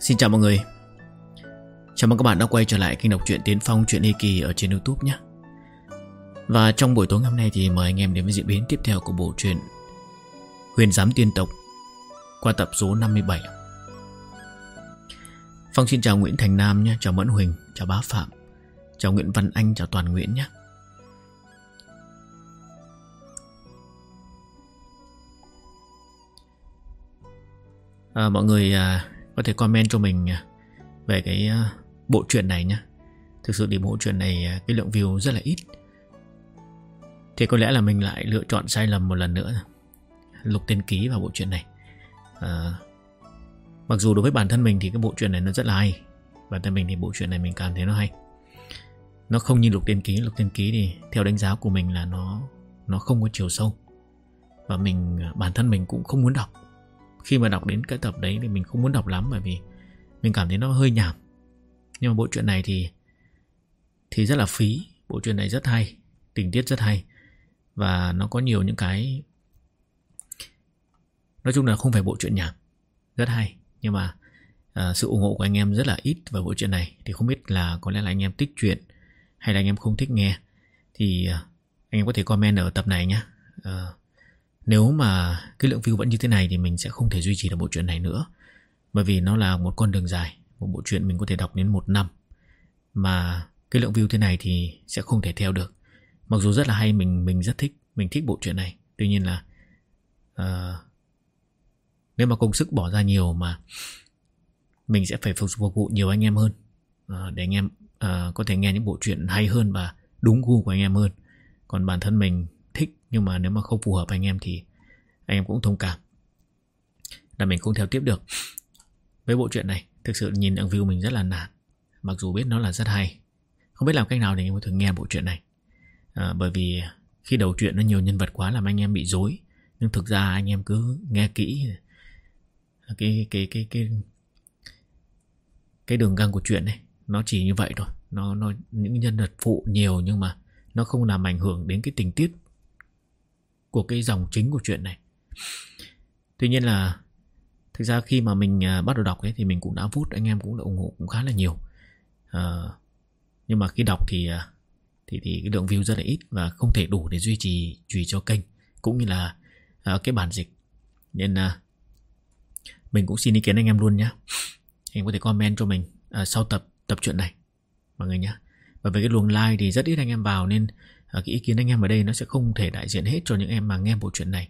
Xin chào mọi người. Chào mừng các bạn đã quay trở lại kênh đọc truyện Tiến Phong truyện Hy Kỳ ở trên Youtube nhé. Và trong buổi tối ngày hôm nay thì mời anh em đến với diễn biến tiếp theo của bộ truyện Huyền Giám Tiên Tộc Qua tập số 57 Phong xin chào Nguyễn Thành Nam nhé Chào Mẫn Huỳnh, chào Bá Phạm Chào Nguyễn Văn Anh, chào Toàn Nguyễn nhé. À, Mọi người à, có thể comment cho mình à, về cái à, bộ truyện này nhé. Thực sự thì bộ truyện này à, cái lượng view rất là ít. Thì có lẽ là mình lại lựa chọn sai lầm một lần nữa. Lục tên ký vào bộ truyện này. À, mặc dù đối với bản thân mình thì cái bộ truyện này nó rất là hay. Bản thân mình thì bộ truyện này mình cảm thấy nó hay. Nó không như lục tiên ký. Lục tiên ký thì theo đánh giá của mình là nó nó không có chiều sâu. Và mình bản thân mình cũng không muốn đọc khi mà đọc đến cái tập đấy thì mình không muốn đọc lắm bởi vì mình cảm thấy nó hơi nhảm nhưng mà bộ truyện này thì thì rất là phí. Bộ truyện này rất hay tình tiết rất hay. Và nó có nhiều những cái nói chung là không phải bộ truyện nhảm rất hay. Nhưng mà uh, sự ủng hộ của anh em rất là ít vào bộ truyện này. Thì không biết là có lẽ là anh em thích chuyện hay là anh em không thích nghe. Thì uh, anh em có thể comment ở tập này nhé. Uh, nếu mà cái lượng view vẫn như thế này thì mình sẽ không thể duy trì được bộ truyện này nữa. Bởi vì nó là một con đường dài, một bộ truyện mình có thể đọc đến một năm. Mà cái lượng view thế này thì sẽ không thể theo được. Mặc dù rất là hay, mình mình rất thích, mình thích bộ truyện này. Tuy nhiên là uh, nếu mà công sức bỏ ra nhiều mà mình sẽ phải phục vụ nhiều anh em hơn uh, để anh em uh, có thể nghe những bộ truyện hay hơn và đúng gu của anh em hơn. Còn bản thân mình nhưng mà nếu mà không phù hợp anh em thì anh em cũng thông cảm. Là mình không theo tiếp được. Với bộ truyện này thực sự nhìn lượng view mình rất là nản. Mặc dù biết nó là rất hay. Không biết làm cách nào để anh em có thể nghe bộ truyện này. À, bởi vì khi đầu truyện nó nhiều nhân vật quá làm anh em bị dối nhưng thực ra anh em cứ nghe kỹ. Cái cái cái cái cái đường găng của chuyện này nó chỉ như vậy thôi. Nó nó những nhân vật phụ nhiều nhưng mà nó không làm ảnh hưởng đến cái tình tiết của cái dòng chính của chuyện này. Tuy nhiên là thực ra khi mà mình à, bắt đầu đọc ấy thì mình cũng đã vút anh em cũng đã ủng hộ cũng khá là nhiều. À, nhưng mà khi đọc thì à, thì thì cái lượng view rất là ít và không thể đủ để duy trì duy cho kênh cũng như là à, cái bản dịch. Nên à, mình cũng xin ý kiến anh em luôn nhé anh có thể comment cho mình à, sau tập tập truyện này mọi người nhé và về cái luồng like thì rất ít anh em vào nên à, cái ý kiến anh em ở đây nó sẽ không thể đại diện hết cho những em mà nghe bộ truyện này.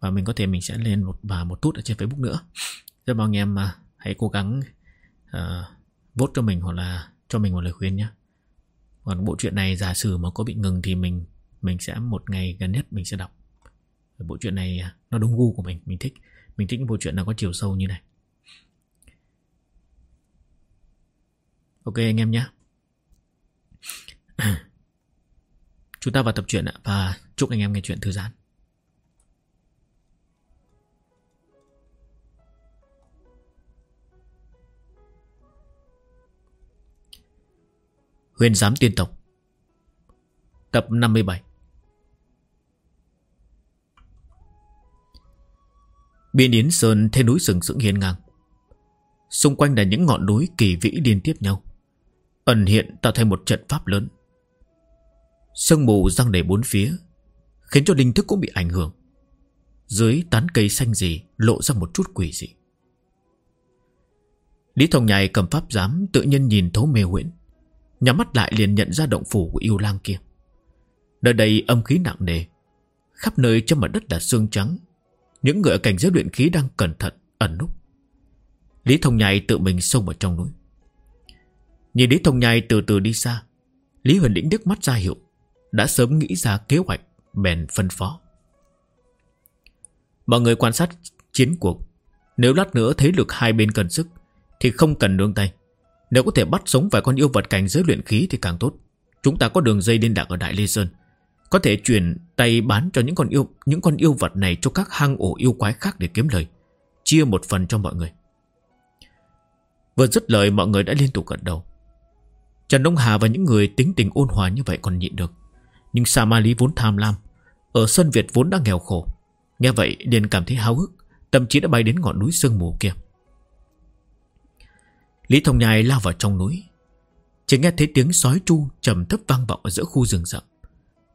Và mình có thể mình sẽ lên một và một tút ở trên Facebook nữa. Rất mong anh em mà hãy cố gắng uh, vote cho mình hoặc là cho mình một lời khuyên nhé. Còn bộ truyện này giả sử mà có bị ngừng thì mình mình sẽ một ngày gần nhất mình sẽ đọc. Bộ truyện này à, nó đúng gu của mình mình thích. Mình thích những bộ truyện nào có chiều sâu như này. Ok anh em nhé. Chúng ta vào tập truyện ạ, và chúc anh em nghe chuyện thư giãn. Huyền giám tiên tộc, Tập 57 Biên Yến Sơn thế núi sừng sững hiên ngang Xung quanh là những ngọn núi kỳ vĩ liên tiếp nhau. Ẩn hiện tạo thành một trận pháp lớn. Sương mù răng đầy bốn phía, Khiến cho linh thức cũng bị ảnh hưởng. Dưới tán cây xanh gì Lộ ra một chút quỷ dị. Lý Thông Nhai cầm pháp giám Tự nhiên nhìn thấu mê huyễn, Nhắm mắt lại liền nhận ra động phủ của yêu lang kia. Nơi đây âm khí nặng nề, Khắp nơi trên mặt đất là xương trắng. Những người ở cảnh giới luyện khí đang cẩn thận, Ẩn núp. Lý Thông Nhai tự mình xông vào trong núi. Nhìn Lý Thông Nhai từ từ đi xa, Lý Huyền Lĩnh đứt mắt ra hiệu đã sớm nghĩ ra kế hoạch bèn phân phó. Mọi người quan sát chiến cuộc. Nếu lát nữa thấy lực hai bên cần sức, thì không cần nương tay. Nếu có thể bắt sống vài con yêu vật cảnh giới luyện khí thì càng tốt. Chúng ta có đường dây liên lạc ở Đại Lê Sơn. Có thể chuyển tay bán cho những con yêu, những con yêu vật này cho các hang ổ yêu quái khác để kiếm lời. Chia một phần cho mọi người. Vừa dứt lời, mọi người đã liên tục gật đầu. Trần Đông Hà và những người tính tình ôn hòa như vậy còn nhịn được. Nhưng Sa Ma Lý vốn tham lam. Ở sơn Việt vốn đã nghèo khổ. Nghe vậy, liền cảm thấy háo hức, Tâm trí đã bay đến ngọn núi sương mù kia. Lý Thông Nhai lao vào trong núi. Chỉ nghe thấy tiếng sói chu trầm thấp vang vọng ở giữa khu rừng rậm.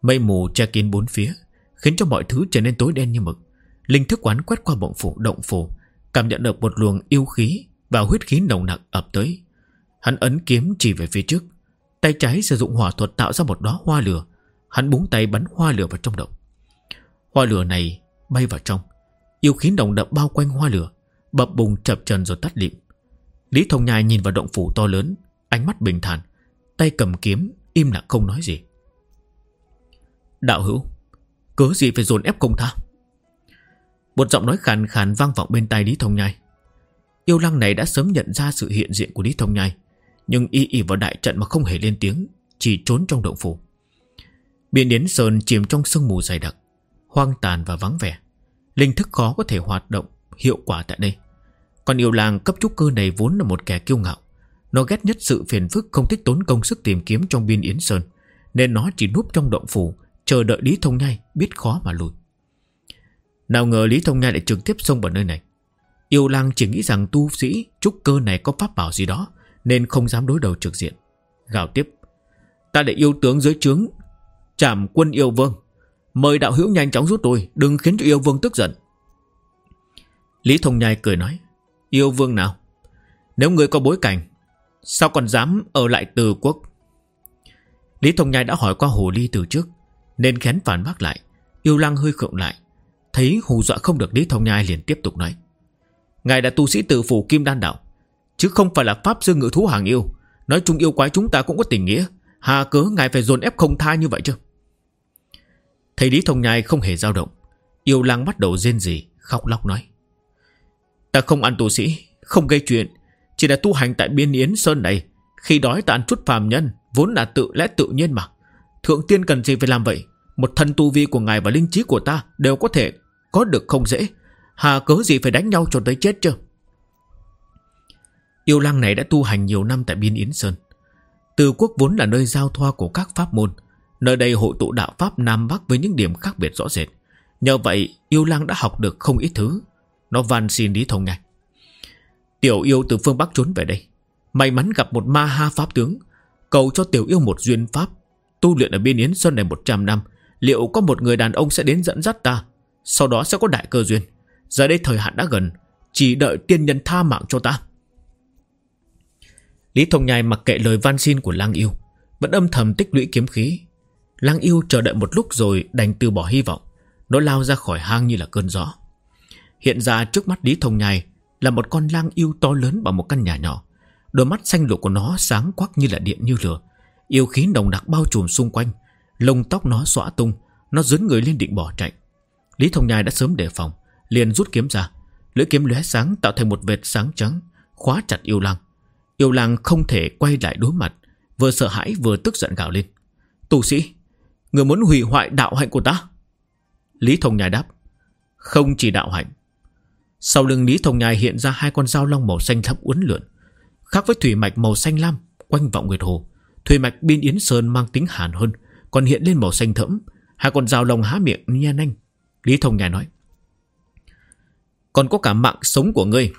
Mây mù che kín bốn phía, Khiến cho mọi thứ trở nên tối đen như mực. Linh thức quán quét qua bụng phủ, động phủ, Cảm nhận được một luồng yêu khí Và huyết khí nồng nặc ập tới. Hắn ấn kiếm chỉ về phía trước, Tay trái sử dụng hỏa thuật tạo ra một đóa hoa lửa Hắn búng tay bắn hoa lửa vào trong động. Hoa lửa này bay vào trong, Yêu khí nồng đậm bao quanh hoa lửa, Bập bùng chập trần rồi tắt lịm. Lý Thông Nhai nhìn vào động phủ to lớn, Ánh mắt bình thản, Tay cầm kiếm, im lặng không nói gì. Đạo hữu, Cớ gì phải dồn ép công tha Một giọng nói khàn khàn vang vọng bên tai Lý Thông Nhai. Yêu lăng này đã sớm nhận ra sự hiện diện của Lý Thông Nhai, Nhưng y y vào đại trận mà không hề lên tiếng, Chỉ trốn trong động phủ. Biển Yến Sơn chìm trong sương mù dày đặc, Hoang tàn và vắng vẻ. Linh thức khó có thể hoạt động Hiệu quả tại đây. Còn yêu làng cấp trúc cơ này vốn là một kẻ kiêu ngạo. Nó ghét nhất sự phiền phức Không thích tốn công sức tìm kiếm trong biên Yến Sơn, Nên nó chỉ núp trong động phủ, Chờ đợi Lý Thông Nhai biết khó mà lùi. Nào ngờ Lý Thông Nhai lại trực tiếp xông vào nơi này. Yêu lang chỉ nghĩ rằng tu sĩ Trúc cơ này có pháp bảo gì đó, Nên không dám đối đầu trực diện. Gào tiếp, Ta để yêu tướng dưới trướng Chạm quân yêu vương. Mời đạo hữu nhanh chóng rút tôi, Đừng khiến cho yêu vương tức giận. Lý Thông Nhai cười nói, Yêu vương nào? Nếu người có bối cảnh, Sao còn dám ở lại từ quốc? Lý Thông Nhai đã hỏi qua Hồ Ly từ trước, Nên khén phản bác lại. Yêu lăng hơi khựng lại, Thấy hù dọa không được Lý Thông Nhai liền tiếp tục nói, Ngài là tu sĩ tự phủ Kim Đan Đạo, Chứ không phải là Pháp Sư Ngự Thú Hàng Yêu. Nói chung yêu quái chúng ta cũng có tình nghĩa. Hà cớ ngài phải dồn ép không tha như vậy chứ? Thấy Lý Thông Nhai không hề dao động. Yêu lang bắt đầu rên rỉ, Khóc lóc nói. Ta không ăn tu sĩ, Không gây chuyện, Chỉ là tu hành tại biên Yến Sơn này. Khi đói ta ăn chút phàm nhân, Vốn là tự lẽ tự nhiên mà. Thượng tiên cần gì phải làm vậy? Một thân tu vi của ngài và linh trí của ta Đều có thể có được không dễ. Hà cớ gì phải đánh nhau cho tới chết chứ? Yêu lang này đã tu hành nhiều năm tại biên Yến Sơn. Từ quốc vốn là nơi giao thoa của các pháp môn Nơi đây hội tụ đạo Pháp Nam Bắc với những điểm khác biệt rõ rệt. Nhờ vậy, yêu lang đã học được không ít thứ. Nó van xin Lý Thông ngay. Tiểu yêu từ phương Bắc trốn về đây. May mắn gặp một ma ha pháp tướng. Cầu cho tiểu yêu một duyên pháp. Tu luyện ở biên Yến Sơn này 100 năm. Liệu có một người đàn ông sẽ đến dẫn dắt ta? Sau đó sẽ có đại cơ duyên. Giờ đây thời hạn đã gần. Chỉ đợi tiên nhân tha mạng cho ta. Lý Thông Nhai mặc kệ lời van xin của lang yêu. Vẫn âm thầm tích lũy kiếm khí Lang yêu chờ đợi một lúc rồi đành từ bỏ hy vọng. Nó lao ra khỏi hang như là cơn gió. Hiện ra trước mắt Lý Thông Nhai là một con lang yêu to lớn bằng một căn nhà nhỏ. Đôi mắt xanh lục của nó sáng quắc như là điện như lửa. Yêu khí nồng đặc bao trùm xung quanh. Lông tóc nó xõa tung. Nó dướn người lên định bỏ chạy. Lý Thông Nhai đã sớm đề phòng. Liền rút kiếm ra. Lưỡi kiếm lóe sáng tạo thành một vệt sáng trắng. Khóa chặt yêu lang. Yêu lang không thể quay lại đối mặt. Vừa sợ hãi vừa tức giận gào lên. Tù sĩ Người muốn hủy hoại đạo hạnh của ta? Lý Thông Nhai đáp, Không chỉ đạo hạnh. Sau lưng Lý Thông Nhai hiện ra hai con dao long màu xanh thẫm uốn lượn, Khác với thủy mạch màu xanh lam Quanh vọng nguyệt hồ. Thủy mạch biên yến sơn mang tính hàn hơn, Còn hiện lên màu xanh thẫm. Hai con dao long há miệng, nhe nanh. Lý Thông Nhai nói, Còn có cả mạng sống của ngươi.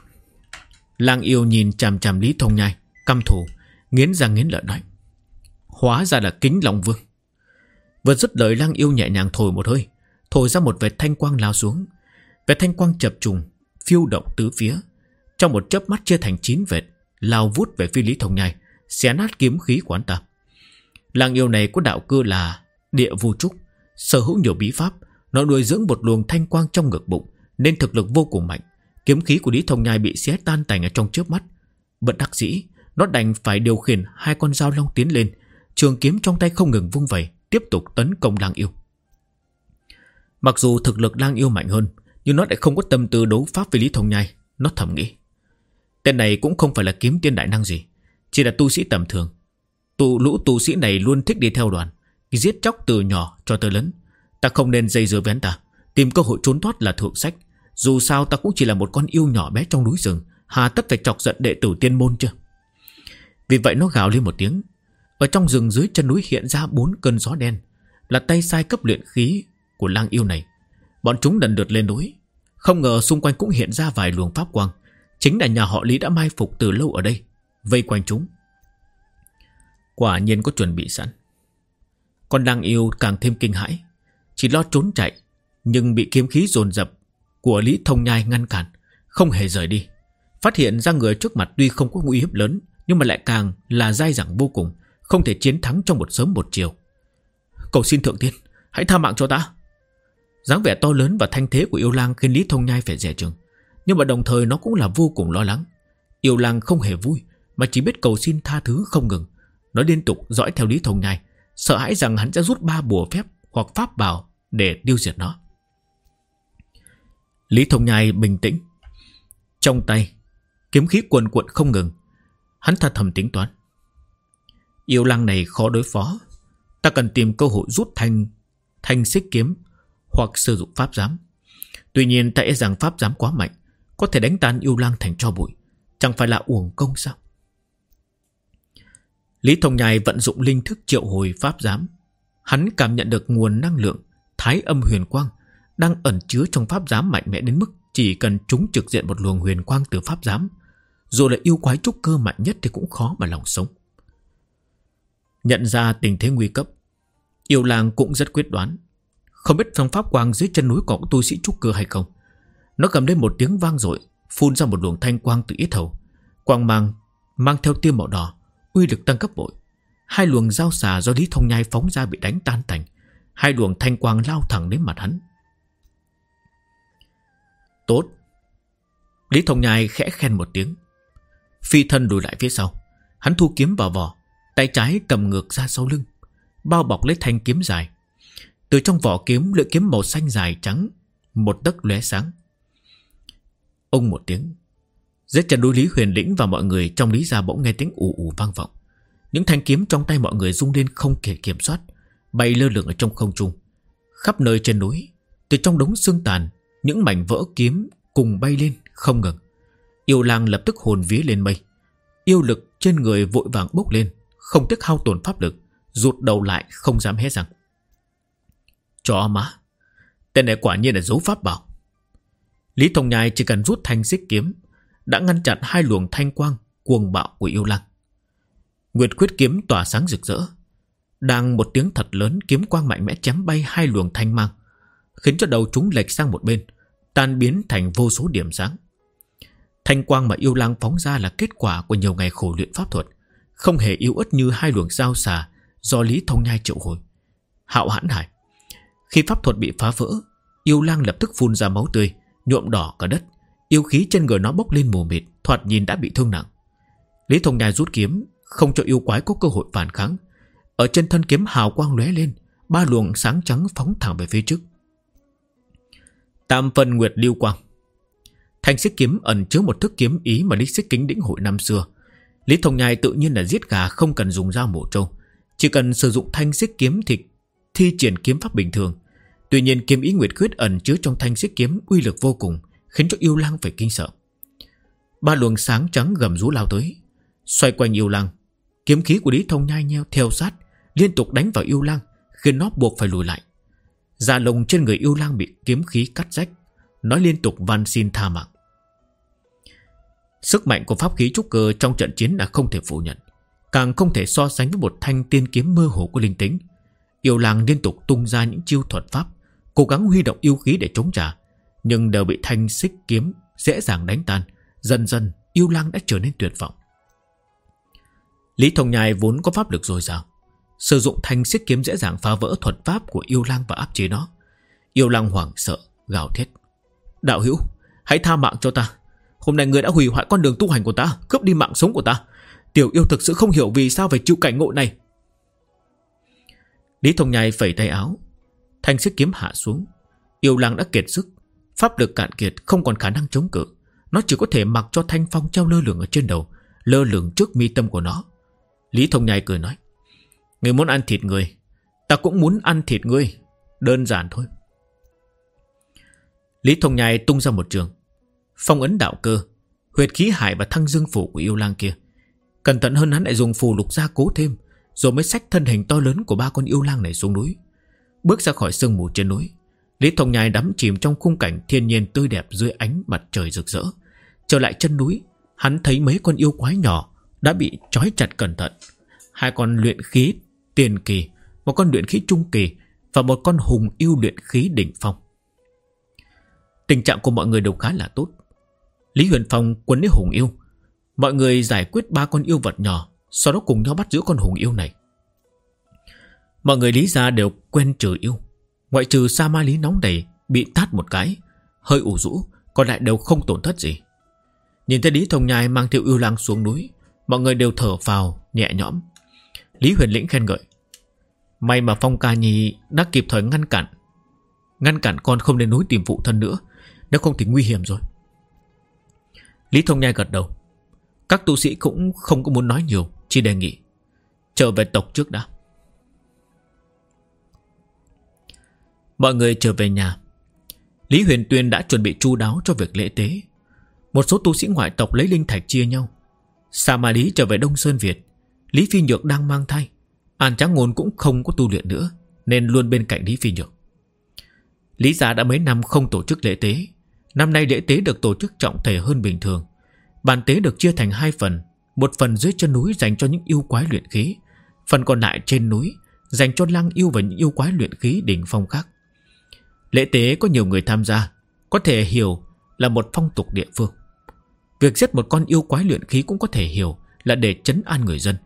Lang yêu nhìn chằm chằm Lý Thông Nhai, Căm thù, Nghiến răng nghiến lợi nói, Hóa ra là kính lòng vương. Vừa dứt lời, lang yêu nhẹ nhàng thổi một hơi, Thổi ra một vệt thanh quang lao xuống. Vệt thanh quang chập trùng, Phiêu động tứ phía. Trong một chớp mắt chia thành chín vệt, Lao vút về phi lý thông nhai, Xé nát kiếm khí của anh ta. Lang yêu này có đạo cơ là Địa vô trúc, Sở hữu nhiều bí pháp, Nó nuôi dưỡng một luồng thanh quang trong ngực bụng, Nên thực lực vô cùng mạnh. Kiếm khí của Lý Thông Nhai bị xé tan tành ở trong chớp mắt. Bất đắc dĩ, Nó đành phải điều khiển hai con dao long tiến lên, Trường kiếm trong tay không ngừng vung vẩy. Tiếp tục tấn công lang yêu. Mặc dù thực lực lang yêu mạnh hơn, Nhưng nó lại không có tâm tư đấu pháp với Lý Thông Nhai, Nó thầm nghĩ. Tên này cũng không phải là kiếm tiên đại năng gì, Chỉ là tu sĩ tầm thường. Tụ lũ tu sĩ này luôn thích đi theo đoàn, Giết chóc từ nhỏ cho tới lớn. Ta không nên dây dưa với ta, Tìm cơ hội trốn thoát là thượng sách. Dù sao ta cũng chỉ là một con yêu nhỏ bé trong núi rừng, Hà tất phải chọc giận đệ tử tiên môn chứ? Vì vậy nó gào lên một tiếng ở trong rừng dưới chân núi hiện ra bốn cơn gió đen, Là tay sai cấp luyện khí của lang yêu này. Bọn chúng lần lượt lên núi. Không ngờ xung quanh cũng hiện ra vài luồng pháp quang. Chính là nhà họ Lý đã mai phục từ lâu ở đây, Vây quanh chúng. Quả nhiên có chuẩn bị sẵn. Con lang yêu càng thêm kinh hãi, Chỉ lo trốn chạy, Nhưng bị kiếm khí dồn dập Của Lý Thông Nhai ngăn cản, Không hề rời đi. Phát hiện ra người trước mặt tuy không có nguy hiểm lớn, Nhưng mà lại càng là dai dẳng vô cùng. Không thể chiến thắng trong một sớm một chiều. Cầu xin thượng tiên, Hãy tha mạng cho ta. Dáng vẻ to lớn và thanh thế của yêu lang khiến Lý Thông Nhai phải rẻ chừng Nhưng mà đồng thời nó cũng là vô cùng lo lắng. Yêu lang không hề vui, Mà chỉ biết cầu xin tha thứ không ngừng. Nó liên tục dõi theo Lý Thông Nhai, Sợ hãi rằng hắn sẽ rút ba bùa phép Hoặc pháp bảo để tiêu diệt nó. Lý Thông Nhai bình tĩnh. Trong tay, Kiếm khí cuồn cuộn không ngừng. Hắn thật thầm tính toán. Yêu lang này khó đối phó. Ta cần tìm cơ hội rút thanh Thanh xích kiếm, Hoặc sử dụng pháp giám. Tuy nhiên ta e rằng pháp giám quá mạnh, Có thể đánh tan yêu lang thành cho bụi. Chẳng phải là uổng công sao? Lý Thông Nhai vận dụng linh thức triệu hồi pháp giám. Hắn cảm nhận được nguồn năng lượng, Thái âm huyền quang Đang ẩn chứa trong pháp giám mạnh mẽ đến mức Chỉ cần chúng trực diện một luồng huyền quang từ pháp giám, Dù là yêu quái trúc cơ mạnh nhất Thì cũng khó mà lòng sống. Nhận ra tình thế nguy cấp, Yêu lang cũng rất quyết đoán. Không biết phong pháp quang dưới chân núi có tu sĩ trúc cơ hay không? Nó cầm lên một tiếng vang dội, Phun ra một luồng thanh quang từ ít hầu Quang mang Mang theo tiêu màu đỏ, Uy lực tăng cấp bội. Hai luồng dao xà do Lý Thông Nhai phóng ra bị đánh tan thành Hai luồng thanh quang lao thẳng đến mặt hắn. Tốt. Lý Thông Nhai khẽ khen một tiếng. Phi thân lùi lại phía sau. Hắn thu kiếm vào vỏ Tay trái cầm ngược ra sau lưng, Bao bọc lấy thanh kiếm dài. Từ trong vỏ kiếm, lưỡi kiếm màu xanh dài trắng, Một tấc lóe sáng. Ông một tiếng, Dưới chân núi Lý Huyền Lĩnh và mọi người trong Lý ra bỗng nghe tiếng ù ù vang vọng. Những thanh kiếm trong tay mọi người rung lên không thể kiểm soát, Bay lơ lửng ở trong không trung. Khắp nơi trên núi, Từ trong đống xương tàn, Những mảnh vỡ kiếm cùng bay lên không ngừng. Yêu lang lập tức hồn vía lên mây. Yêu lực trên người vội vàng bốc lên. Không tiếc hao tổn pháp lực, Rụt đầu lại không dám hé răng. Chó má, Tên này quả nhiên là dấu pháp bảo. Lý Thông Nhai chỉ cần rút thanh xích kiếm, Đã ngăn chặn hai luồng thanh quang Cuồng bạo của yêu lang Nguyệt khuyết kiếm tỏa sáng rực rỡ, Đang một tiếng thật lớn Kiếm quang mạnh mẽ chém bay hai luồng thanh mang, Khiến cho đầu chúng lệch sang một bên, Tan biến thành vô số điểm sáng. Thanh quang mà yêu lang phóng ra là kết quả Của nhiều ngày khổ luyện pháp thuật. Không hề yếu ớt như hai luồng dao xà Do Lý Thông Nhai triệu hồi. Hạo hãn hải Khi pháp thuật bị phá vỡ, Yêu lang lập tức phun ra máu tươi, nhuộm đỏ cả đất. Yêu khí trên người nó bốc lên mù mịt, Thoạt nhìn đã bị thương nặng. Lý Thông Nhai rút kiếm, Không cho yêu quái có cơ hội phản kháng. Ở trên thân kiếm hào quang lóe lên, Ba luồng sáng trắng phóng thẳng về phía trước. Tam phân nguyệt lưu quang. Thanh xích kiếm ẩn chứa một thức kiếm ý Mà Lý xích kính đĩnh hội năm xưa Lý Thông Nhai tự nhiên là giết gà Không cần dùng dao mổ trâu Chỉ cần sử dụng thanh xích kiếm thì thi triển kiếm pháp bình thường Tuy nhiên kiếm ý nguyệt khuyết ẩn chứa trong thanh xích kiếm uy lực vô cùng, khiến cho yêu lang phải kinh sợ. Ba luồng sáng trắng gầm rú lao tới, xoay quanh yêu lang. Kiếm khí của Lý Thông nhai nheo theo sát, liên tục đánh vào yêu lang, khiến nó buộc phải lùi lại. Da lồng trên người yêu lang bị kiếm khí cắt rách, nó liên tục van xin tha mạng. Sức mạnh của pháp khí trúc cơ trong trận chiến là không thể phủ nhận, càng không thể so sánh với một thanh tiên kiếm mơ hồ của linh tính. Yêu lang liên tục tung ra những chiêu thuật pháp Cố gắng huy động yêu khí để chống trả Nhưng đều bị thanh xích kiếm Dễ dàng đánh tan. Dần dần yêu lang đã trở nên tuyệt vọng. Lý Thông Nhai vốn có pháp lực dồi dào Sử dụng thanh xích kiếm dễ dàng phá vỡ thuật pháp của yêu lang và áp chế nó. Yêu lang hoảng sợ Gào thét. Đạo hữu hãy tha mạng cho ta Hôm nay người đã hủy hoại con đường tu hành của ta, Cướp đi mạng sống của ta. Tiểu yêu thực sự không hiểu vì sao phải chịu cảnh ngộ này. Lý Thông Nhai phẩy tay áo. Thanh sức kiếm hạ xuống. Yêu lang đã kiệt sức. Pháp lực cạn kiệt, không còn khả năng chống cự. Nó chỉ có thể mặc cho thanh phong treo lơ lửng ở trên đầu, Lơ lửng trước mi tâm của nó. Lý Thông Nhai cười nói Người muốn ăn thịt người, Ta cũng muốn ăn thịt ngươi. Đơn giản thôi. Lý Thông Nhai tung ra một trường. Phong ấn đạo cơ Huyệt khí hải và thăng dương phủ của yêu lang kia Cẩn thận hơn hắn lại dùng phù lục gia cố thêm Rồi mới xách thân hình to lớn của ba con yêu lang này xuống núi Bước ra khỏi sương mù trên núi Lý Thông Nhai đắm chìm trong khung cảnh thiên nhiên tươi đẹp dưới ánh mặt trời rực rỡ Trở lại chân núi Hắn thấy mấy con yêu quái nhỏ đã bị trói chặt cẩn thận. Hai con luyện khí tiền kỳ, một con luyện khí trung kỳ và một con hùng yêu luyện khí đỉnh phong. Tình trạng của mọi người đều khá là tốt. Lý Huyền Phong quấn lấy hùng yêu. Mọi người giải quyết ba con yêu vật nhỏ, sau đó cùng nhau bắt giữ con hùng yêu này. Mọi người lý ra đều quen trừ yêu. Ngoại trừ Sa Ma Lý nóng đầy, bị tát một cái, hơi ủ rũ, còn lại đều không tổn thất gì. Nhìn thấy Lý Thông Nhai mang theo yêu lang xuống núi, mọi người đều thở phào, nhẹ nhõm. Lý Huyền Lĩnh khen ngợi. May mà Phong Ca Nhi đã kịp thời ngăn cản. Ngăn cản con không lên núi tìm phụ thân nữa, nếu không thì nguy hiểm rồi. Lý Thông Nhai gật đầu. Các tu sĩ cũng không có muốn nói nhiều, chỉ đề nghị. Trở về tộc trước đã. Mọi người trở về nhà. Lý Huyền Tuyên đã chuẩn bị chu đáo cho việc lễ tế. Một số tu sĩ ngoại tộc lấy linh thạch chia nhau. Sa Ma Lý trở về Đông Sơn Việt. Lý Phi Nhược đang mang thai. An Tráng Ngôn cũng không có tu luyện nữa, nên luôn bên cạnh Lý Phi Nhược. Lý Gia đã mấy năm không tổ chức lễ tế. Năm nay lễ tế được tổ chức trọng thể hơn bình thường. Bàn tế được chia thành hai phần. Một phần dưới chân núi dành cho những yêu quái luyện khí. Phần còn lại trên núi dành cho lăng yêu và những yêu quái luyện khí đỉnh phong khác. Lễ tế có nhiều người tham gia, Có thể hiểu là một phong tục địa phương Việc giết một con yêu quái luyện khí cũng có thể hiểu Là để chấn an người dân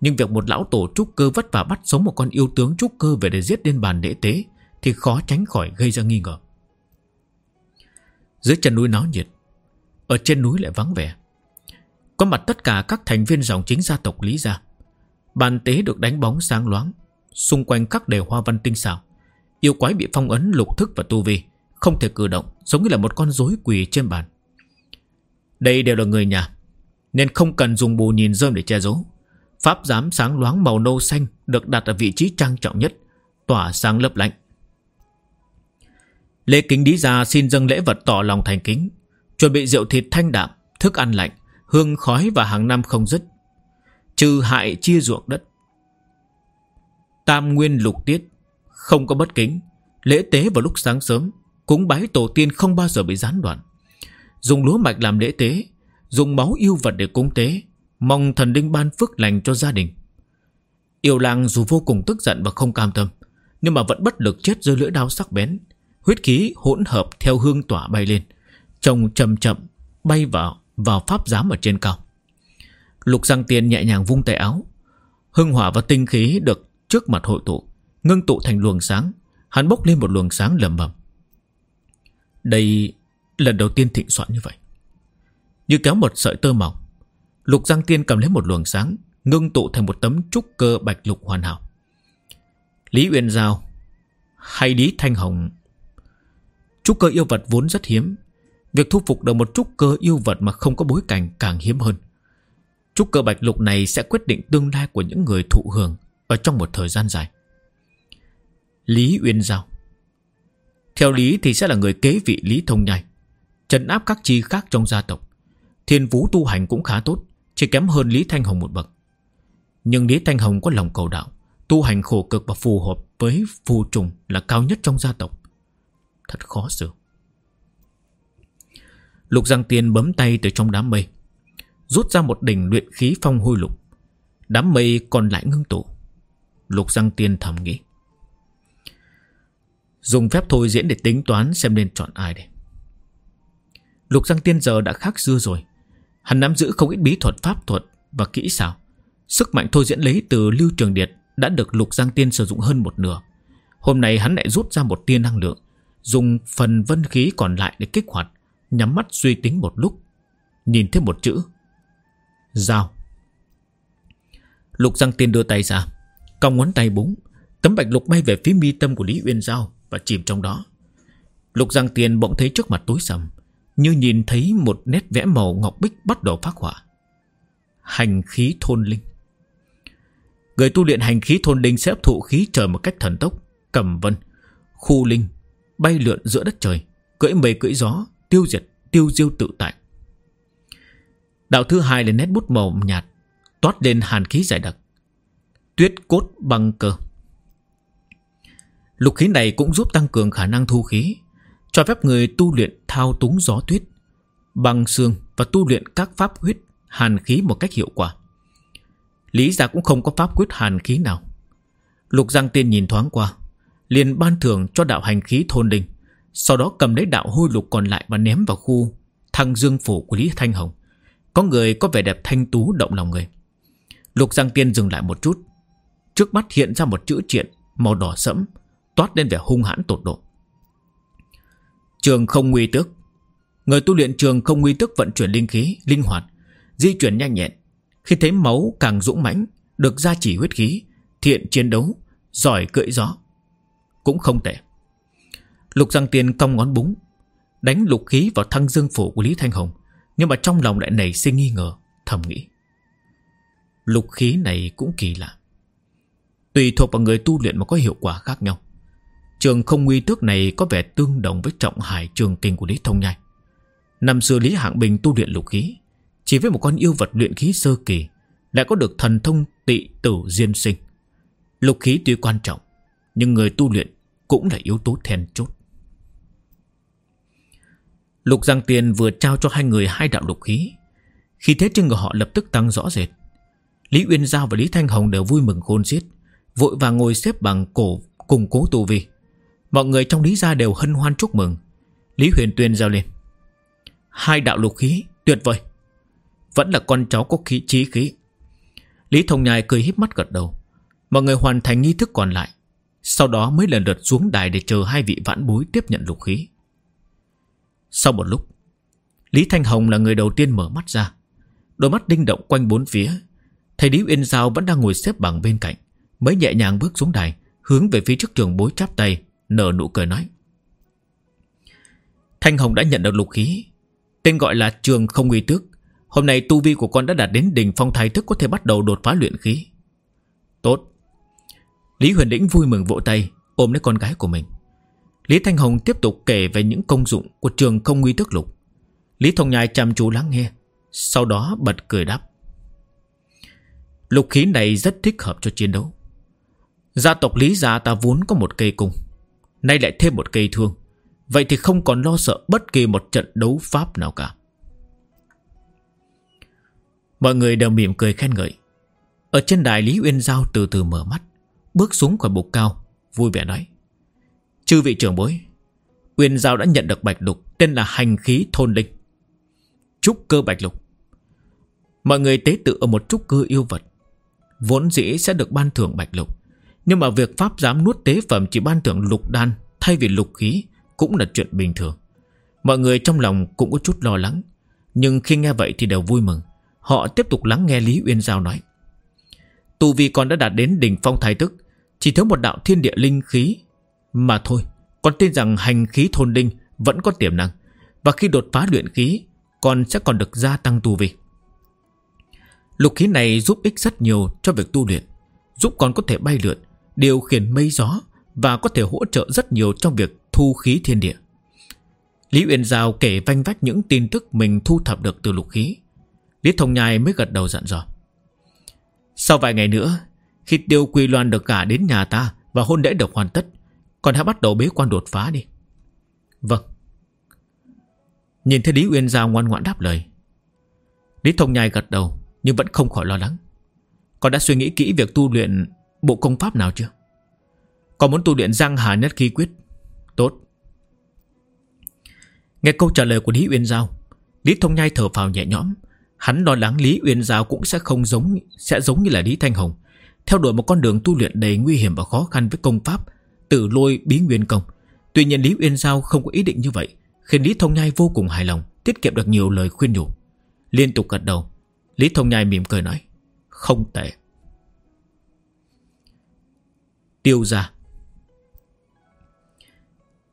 Nhưng việc một lão tổ trúc cơ vất vả bắt sống một con yêu tướng trúc cơ về để giết lên bàn lễ tế Thì khó tránh khỏi gây ra nghi ngờ dưới chân núi náo nhiệt. Ở trên núi lại vắng vẻ. Có mặt tất cả các thành viên dòng chính gia tộc Lý Gia. Bàn tế được đánh bóng sáng loáng. Xung quanh các đề hoa văn tinh xảo. Yêu quái bị phong ấn, lục thức và tu vi Không thể cử động, Giống như là một con rối quỳ trên bàn. Đây đều là người nhà, Nên không cần dùng bù nhìn rơm để che giấu. Pháp giám sáng loáng màu nâu xanh Được đặt ở vị trí trang trọng nhất, Tỏa sáng lấp lạnh Lê Kính đi ra xin dâng lễ vật tỏ lòng thành kính. Chuẩn bị rượu thịt thanh đạm, Thức ăn lạnh, Hương khói và hàng năm không dứt. Trừ hại chia ruộng đất. Tam nguyên lục tiết, không có bất kính. Lễ tế vào lúc sáng sớm, Cúng bái tổ tiên không bao giờ bị gián đoạn. Dùng lúa mạch làm lễ tế, Dùng máu yêu vật để cúng tế, Mong thần linh ban phước lành cho gia đình. Yêu lang dù vô cùng tức giận và không cam tâm, Nhưng mà vẫn bất lực chết dưới lưỡi đao sắc bén. Huyết khí hỗn hợp theo hương tỏa bay lên. Trông chậm chậm Bay vào vào pháp giám ở trên cao. Lục Giang Tiên nhẹ nhàng vung tay áo. Hưng hỏa và tinh khí được trước mặt hội tụ, Ngưng tụ thành luồng sáng. Hắn bốc lên một luồng sáng lầm bầm. Đây lần đầu tiên thịnh soạn như vậy. Như kéo một sợi tơ mỏng, Lục Giang Tiên cầm lấy một luồng sáng, Ngưng tụ thành một tấm trúc cơ bạch lục hoàn hảo. Lý Uyên Giao, Hay Lý Thanh Hồng Trúc cơ yêu vật vốn rất hiếm. Việc thu phục được một trúc cơ yêu vật Mà không có bối cảnh càng hiếm hơn. Trúc cơ bạch lục này sẽ quyết định tương lai của những người thụ hưởng Ở trong một thời gian dài. Lý Uyên Giao. Theo lý thì sẽ là người kế vị Lý Thông Nhai, Trấn áp các chi khác trong gia tộc. Thiên vũ tu hành cũng khá tốt, Chỉ kém hơn Lý Thanh Hồng một bậc. Nhưng Lý Thanh Hồng có lòng cầu đạo, Tu hành khổ cực và phù hợp với phù trùng Là cao nhất trong gia tộc. Thật khó xử Lục Giang Tiên bấm tay từ trong đám mây Rút ra một đỉnh luyện khí phong hôi lục Đám mây còn lại ngưng tụ Lục Giang Tiên thầm nghĩ Dùng phép thôi diễn để tính toán xem nên chọn ai đây. Lục Giang Tiên giờ đã khác xưa rồi. Hắn nắm giữ không ít bí thuật pháp thuật và kỹ xảo. Sức mạnh thôi diễn lấy từ Lưu Trường Điệt đã được Lục Giang Tiên sử dụng hơn một nửa. Hôm nay hắn lại rút ra một tia năng lượng, dùng phần vân khí còn lại để kích hoạt, nhắm mắt suy tính một lúc. Nhìn thấy một chữ. Dao. Lục Giang Tiên đưa tay ra, cong ngón tay búng, tấm bạch lục bay về phía mi tâm của Lý Uyên Giao và chìm trong đó. Lục Giang Tiền bỗng thấy trước mặt tối sầm, như nhìn thấy một nét vẽ màu ngọc bích bắt đầu phát hỏa. Hành khí thôn linh. Người tu luyện hành khí thôn linh sẽ hấp thụ khí trời một cách thần tốc, cầm vân, khu linh, bay lượn giữa đất trời, cưỡi mây cưỡi gió, tiêu diệt, tiêu diêu tự tại. Đạo thứ hai là nét bút màu nhạt, toát lên hàn khí dài đặc. Tuyết cốt băng cơ. Lục khí này cũng giúp tăng cường khả năng thu khí, cho phép người tu luyện thao túng gió tuyết, băng xương và tu luyện các pháp huyết, hàn khí một cách hiệu quả. Lý gia cũng không có pháp quyết hàn khí nào Lục Giang Tiên nhìn thoáng qua liền ban thưởng cho đạo hành khí thôn đình Sau đó cầm lấy đạo hôi lục còn lại Và ném vào khu thăng dương phủ của Lý Thanh Hồng. Có người có vẻ đẹp thanh tú động lòng người. Lục Giang Tiên dừng lại một chút. Trước mắt hiện ra một chữ triện Màu đỏ sẫm, Toát lên vẻ hung hãn tột độ. Trường không nguy tước. Người tu luyện trường không nguy tước vận chuyển linh khí, Linh hoạt, Di chuyển nhanh nhẹn. Khi thấy máu càng dũng mãnh, Được gia chỉ huyết khí, Thiện chiến đấu, Giỏi cưỡi gió. Cũng không tệ Lục Giang Tiên cong ngón búng Đánh lục khí vào thăng dương phủ của Lý Thanh Hồng Nhưng mà trong lòng lại nảy sinh nghi ngờ Thầm nghĩ Lục khí này cũng kỳ lạ Tùy thuộc vào người tu luyện mà có hiệu quả khác nhau Trường không nguy tước này có vẻ tương đồng với trọng hải trường kinh của Lý Thông Nhai. Năm xưa Lý Hạng Bình tu luyện lục khí, chỉ với một con yêu vật luyện khí sơ kỳ, lại có được thần thông tị tử diên sinh. Lục khí tuy quan trọng, nhưng người tu luyện cũng là yếu tố then chốt. Lục Giang Tiền vừa trao cho hai người hai đạo lục khí. Khi thế trên người họ lập tức tăng rõ rệt. Lý Uyên Giao và Lý Thanh Hồng đều vui mừng khôn xiết, vội vàng ngồi xếp bằng cổ cùng cố tu vi. Mọi người trong Lý gia đều hân hoan chúc mừng Lý Huyền Tuyên giao lên Hai đạo lục khí tuyệt vời Vẫn là con cháu có khí trí khí Lý Thông Nhai cười híp mắt gật đầu Mọi người hoàn thành nghi thức còn lại sau đó mới lần lượt xuống đài Để chờ hai vị vãn bối tiếp nhận lục khí. Sau một lúc, Lý Thanh Hồng là người đầu tiên mở mắt ra. Đôi mắt đinh động quanh bốn phía. Thầy Lý Uyên Giao vẫn đang ngồi xếp bằng bên cạnh, Mới nhẹ nhàng bước xuống đài, Hướng về phía trước trường bối chắp tay, Nở nụ cười nói. Thanh Hồng đã nhận được lục khí, Tên gọi là trường không nguy tước. Hôm nay tu vi của con đã đạt đến đỉnh phong thái thức Có thể bắt đầu đột phá luyện khí. Tốt Lý Huyền Đĩnh vui mừng vỗ tay, Ôm lấy con gái của mình. Lý Thanh Hồng tiếp tục kể về những công dụng Của trường không nguy thức lục. Lý Thông Nhai chăm chú lắng nghe, Sau đó bật cười đáp. Lục khí này rất thích hợp cho chiến đấu. Gia tộc Lý gia ta vốn có một cây cung, Nay lại thêm một cây thương. Vậy thì không còn lo sợ bất kỳ một trận đấu pháp nào cả. Mọi người đều mỉm cười khen ngợi. Ở trên đài Lý Uyên Giao từ từ mở mắt. Bước xuống khỏi bục cao, Vui vẻ nói, Chư vị trưởng bối, Uyên Giao đã nhận được bạch lục, Tên là hành khí thôn linh Trúc cơ bạch lục Mọi người tế tự ở một trúc cơ yêu vật Vốn dĩ sẽ được ban thưởng bạch lục, nhưng mà việc Pháp giám nuốt tế phẩm chỉ ban thưởng lục đan thay vì lục khí cũng là chuyện bình thường. Mọi người trong lòng cũng có chút lo lắng. Nhưng khi nghe vậy thì đều vui mừng. Họ tiếp tục lắng nghe Lý Uyên Giao nói. Tu vi con đã đạt đến đỉnh phong thái tức. Chỉ thiếu một đạo thiên địa linh khí. Mà thôi, con tin rằng hành khí thôn linh vẫn có tiềm năng. Và khi đột phá luyện khí, con sẽ còn được gia tăng tu vi. Lục khí này giúp ích rất nhiều cho việc tu luyện. Giúp con có thể bay lượn điều khiển mây gió và có thể hỗ trợ rất nhiều trong việc thu khí thiên địa. Lý Uyên Giao kể vanh vách những tin tức mình thu thập được từ lục khí. Lý Thông Nhai mới gật đầu dặn dò. Sau vài ngày nữa, khi Tiêu Quy Loan được gả đến nhà ta và hôn lễ được hoàn tất, còn hãy bắt đầu bế quan đột phá đi. Vâng. Nhìn thấy Lý Uyên Giao ngoan ngoãn đáp lời. Lý Thông Nhai gật đầu nhưng vẫn không khỏi lo lắng. Con đã suy nghĩ kỹ việc tu luyện bộ công pháp nào chưa? Con muốn tu luyện Giang Hà Nhất Khí Quyết Tốt Nghe câu trả lời của Lý Uyên Giao Lý Thông Nhai thở phào nhẹ nhõm Hắn lo lắng Lý Uyên Giao cũng sẽ không giống Sẽ giống như là Lý Thanh Hồng theo đuổi một con đường tu luyện đầy nguy hiểm và khó khăn với công pháp Tử lôi bí nguyên công. Tuy nhiên Lý Uyên Giao không có ý định như vậy, Khiến Lý Thông Nhai vô cùng hài lòng, Tiết kiệm được nhiều lời khuyên nhủ. Liên tục gật đầu. Lý Thông Nhai mỉm cười nói, Không tệ. Tiêu ra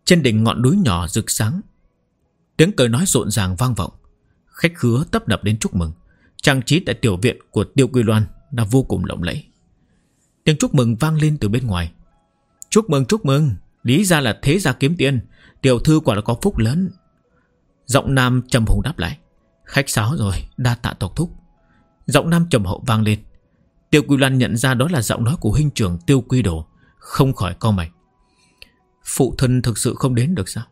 Trên đỉnh ngọn núi nhỏ rực sáng, Tiếng cười nói rộn ràng vang vọng. Khách khứa tấp nập đến chúc mừng. Trang trí tại tiểu viện của Tiêu Quy Loan là vô cùng lộng lẫy. Tiếng chúc mừng vang lên từ bên ngoài. Chúc mừng chúc mừng. Lý ra là thế gia kiếm tiền. Tiểu thư quả là có phúc lớn. Giọng nam trầm hùng đáp lại. Khách sáo rồi, đa tạ tộc thúc. Giọng nam trầm hậu vang lên. Tiêu Quy Loan nhận ra đó là giọng nói của huynh trưởng Tiêu Quy Đồ, không khỏi co mày. Phụ thân thực sự không đến được sao?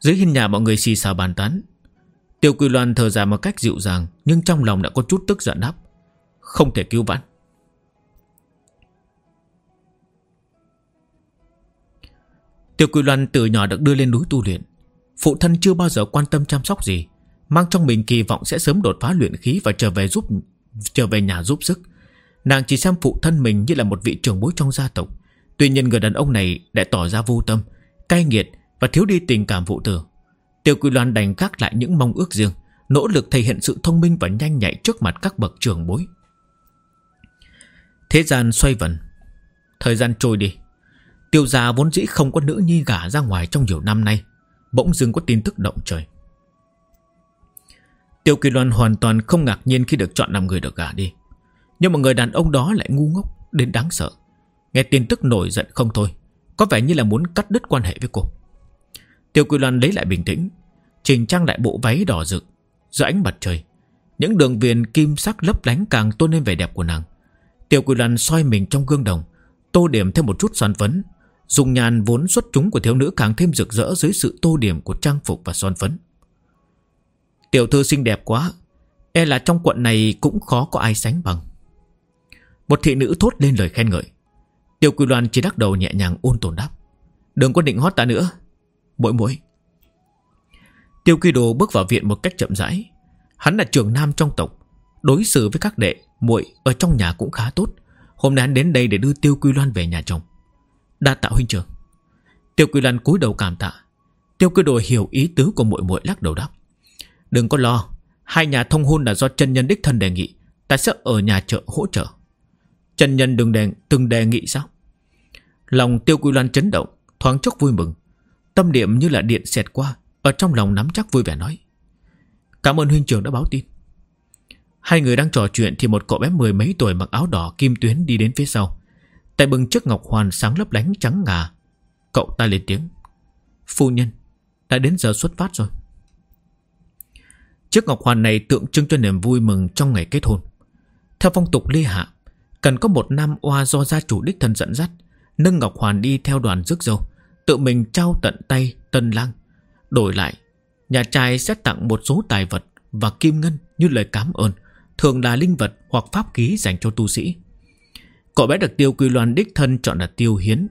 Dưới hiên nhà mọi người xì xào bàn tán. Tiêu Quy Loan thở dài một cách dịu dàng, Nhưng trong lòng đã có chút tức giận đáp. Không thể cứu vãn. Tiêu Quy Loan từ nhỏ được đưa lên núi tu luyện. Phụ thân chưa bao giờ quan tâm chăm sóc gì, Mang trong mình kỳ vọng sẽ sớm đột phá luyện khí Và trở về giúp, trở về nhà giúp sức. Nàng chỉ xem phụ thân mình như là một vị trưởng bối trong gia tộc. Tuy nhiên người đàn ông này lại tỏ ra vô tâm, Cay nghiệt và thiếu đi tình cảm phụ tử. Tiêu Quy Loan đành gác lại những mong ước riêng, Nỗ lực thể hiện sự thông minh và nhanh nhạy trước mặt các bậc trưởng bối. Thế gian xoay vần, Thời gian trôi đi. Tiêu gia vốn dĩ không có nữ nhi gả ra ngoài trong nhiều năm nay, Bỗng dưng có tin tức động trời. Tiêu Kỳ Loan hoàn toàn không ngạc nhiên khi được chọn làm người được gả đi. Nhưng mà người đàn ông đó lại ngu ngốc đến đáng sợ. Nghe tin tức nổi giận không thôi, Có vẻ như là muốn cắt đứt quan hệ với cô. Tiêu Kỳ Loan lấy lại bình tĩnh, Chỉnh trang lại bộ váy đỏ rực Giữa ánh mặt trời, Những đường viền kim sắc lấp lánh càng tôn lên vẻ đẹp của nàng. Tiêu Kỳ Loan soi mình trong gương đồng, Tô điểm thêm một chút son phấn Dùng nhàn vốn xuất chúng của thiếu nữ càng thêm rực rỡ dưới sự tô điểm của trang phục và son phấn. Tiểu thư xinh đẹp quá, e là trong quận này cũng khó có ai sánh bằng. Một thị nữ thốt lên lời khen ngợi. Tiêu Quy Loan chỉ đắc đầu nhẹ nhàng ôn tồn đáp. Đừng có định hót ta nữa. Mỗi mỗi. Tiêu Quy Đồ bước vào viện một cách chậm rãi. Hắn là trưởng nam trong tộc. Đối xử với các đệ, muội ở trong nhà cũng khá tốt. Hôm nay hắn đến đây để đưa Tiêu Quy Loan về nhà chồng. Đa tạ huynh trưởng. Tiêu Quy Lan cúi đầu cảm tạ. Tiêu Quy Đồ hiểu ý tứ của muội muội lắc đầu đáp. Đừng có lo Hai nhà thông hôn là do chân nhân đích thân đề nghị Ta sẽ ở nhà chợ hỗ trợ. Chân nhân đừng đề, từng đề nghị sao? Lòng Tiêu Quy Lan chấn động Thoáng chốc vui mừng. Tâm điểm như là điện xẹt qua Ở trong lòng nắm chắc vui vẻ nói. Cảm ơn huynh trưởng đã báo tin. Hai người đang trò chuyện Thì một cậu bé mười mấy tuổi mặc áo đỏ kim tuyến đi đến phía sau. Tay bưng chiếc ngọc hoàn sáng lấp lánh trắng ngà, Cậu ta lên tiếng. Phu nhân, Đã đến giờ xuất phát rồi. Chiếc ngọc hoàn này tượng trưng cho niềm vui mừng trong ngày kết hôn. Theo phong tục ly hạ, Cần có một nam oa do gia chủ đích thân dẫn dắt, Nâng ngọc hoàn đi theo đoàn rước dâu, Tự mình trao tận tay tân lang. Đổi lại, Nhà trai sẽ tặng một số tài vật Và kim ngân như lời cảm ơn, Thường là linh vật hoặc pháp ký dành cho tu sĩ. Cậu bé được Tiêu Quy Loan đích thân chọn là Tiêu Hiến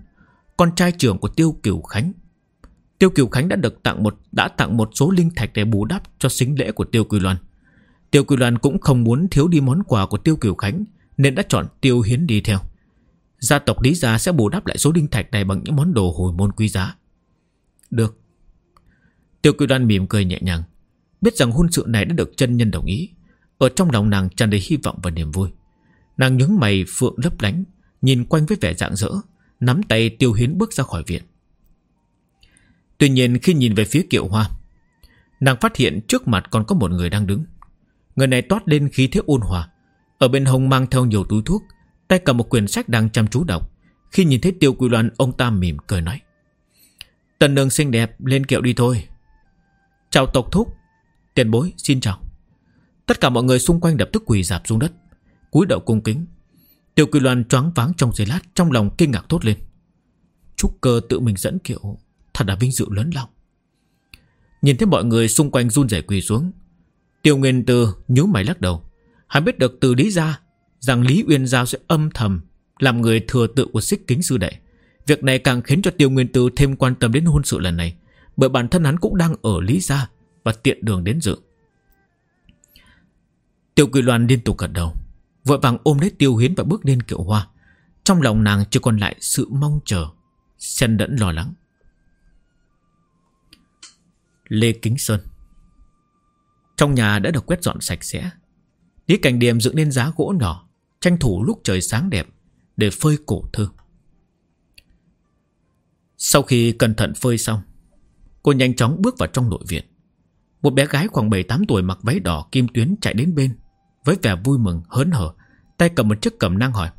Con trai trưởng của Tiêu Kiều Khánh Tiêu Kiều Khánh đã được tặng một đã tặng một số linh thạch để bù đắp cho sính lễ của Tiêu Quy Loan. Tiêu Quy Loan cũng không muốn thiếu đi món quà của Tiêu Kiều Khánh nên đã chọn Tiêu Hiến đi theo. Gia tộc Lý Gia sẽ bù đắp lại số linh thạch này bằng những món đồ hồi môn quý giá. Được. Tiêu Quy Loan mỉm cười nhẹ nhàng, biết rằng hôn sự này đã được chân nhân đồng ý. Ở trong lòng nàng tràn đầy hy vọng và niềm vui. Nàng nhướng mày phượng lấp lánh, Nhìn quanh với vẻ dạng dỡ Nắm tay tiêu hiến bước ra khỏi viện. Tuy nhiên khi nhìn về phía kiệu hoa, Nàng phát hiện trước mặt còn có một người đang đứng. Người này toát lên khí thế ôn hòa, Ở bên hông mang theo nhiều túi thuốc, Tay cầm một quyển sách đang chăm chú đọc. Khi nhìn thấy tiêu quy loan, Ông ta mỉm cười nói, Tần đường xinh đẹp, lên kiệu đi thôi. Chào tộc thúc, Tiền bối, xin chào. Tất cả mọi người xung quanh đập tức quỳ dạp xuống đất cúi đầu cung kính. Tiêu Kỳ Loan choáng váng trong giây lát, Trong lòng kinh ngạc thốt lên. Trúc cơ tự mình dẫn kiệu, Thật là vinh dự lớn lòng Nhìn thấy mọi người xung quanh run rẩy quỳ xuống, Tiêu Nguyên Tư nhíu mày lắc đầu. Hắn biết được từ lý ra Rằng Lý Uyên Giao sẽ âm thầm Làm người thừa tự của xích kính sư đệ. Việc này càng khiến cho Tiêu Nguyên Tư thêm quan tâm đến hôn sự lần này, Bởi bản thân hắn cũng đang ở Lý Gia Và tiện đường đến dự. Tiêu Kỳ Loan liên tục gật đầu. Vội vàng ôm lấy tiêu hiến và bước lên kiệu hoa. Trong lòng nàng chỉ còn lại sự mong chờ, Xen đẫn lo lắng. Lê Kính Sơn. Trong nhà đã được quét dọn sạch sẽ. Lý Cảnh Điềm dựng lên giá gỗ nhỏ, Tranh thủ lúc trời sáng đẹp Để phơi cổ thư Sau khi cẩn thận phơi xong, Cô nhanh chóng bước vào trong nội viện. Một bé gái khoảng 7-8 tuổi mặc váy đỏ kim tuyến chạy đến bên với vẻ vui mừng hớn hở. Tay cầm một chiếc cầm nang hỏi,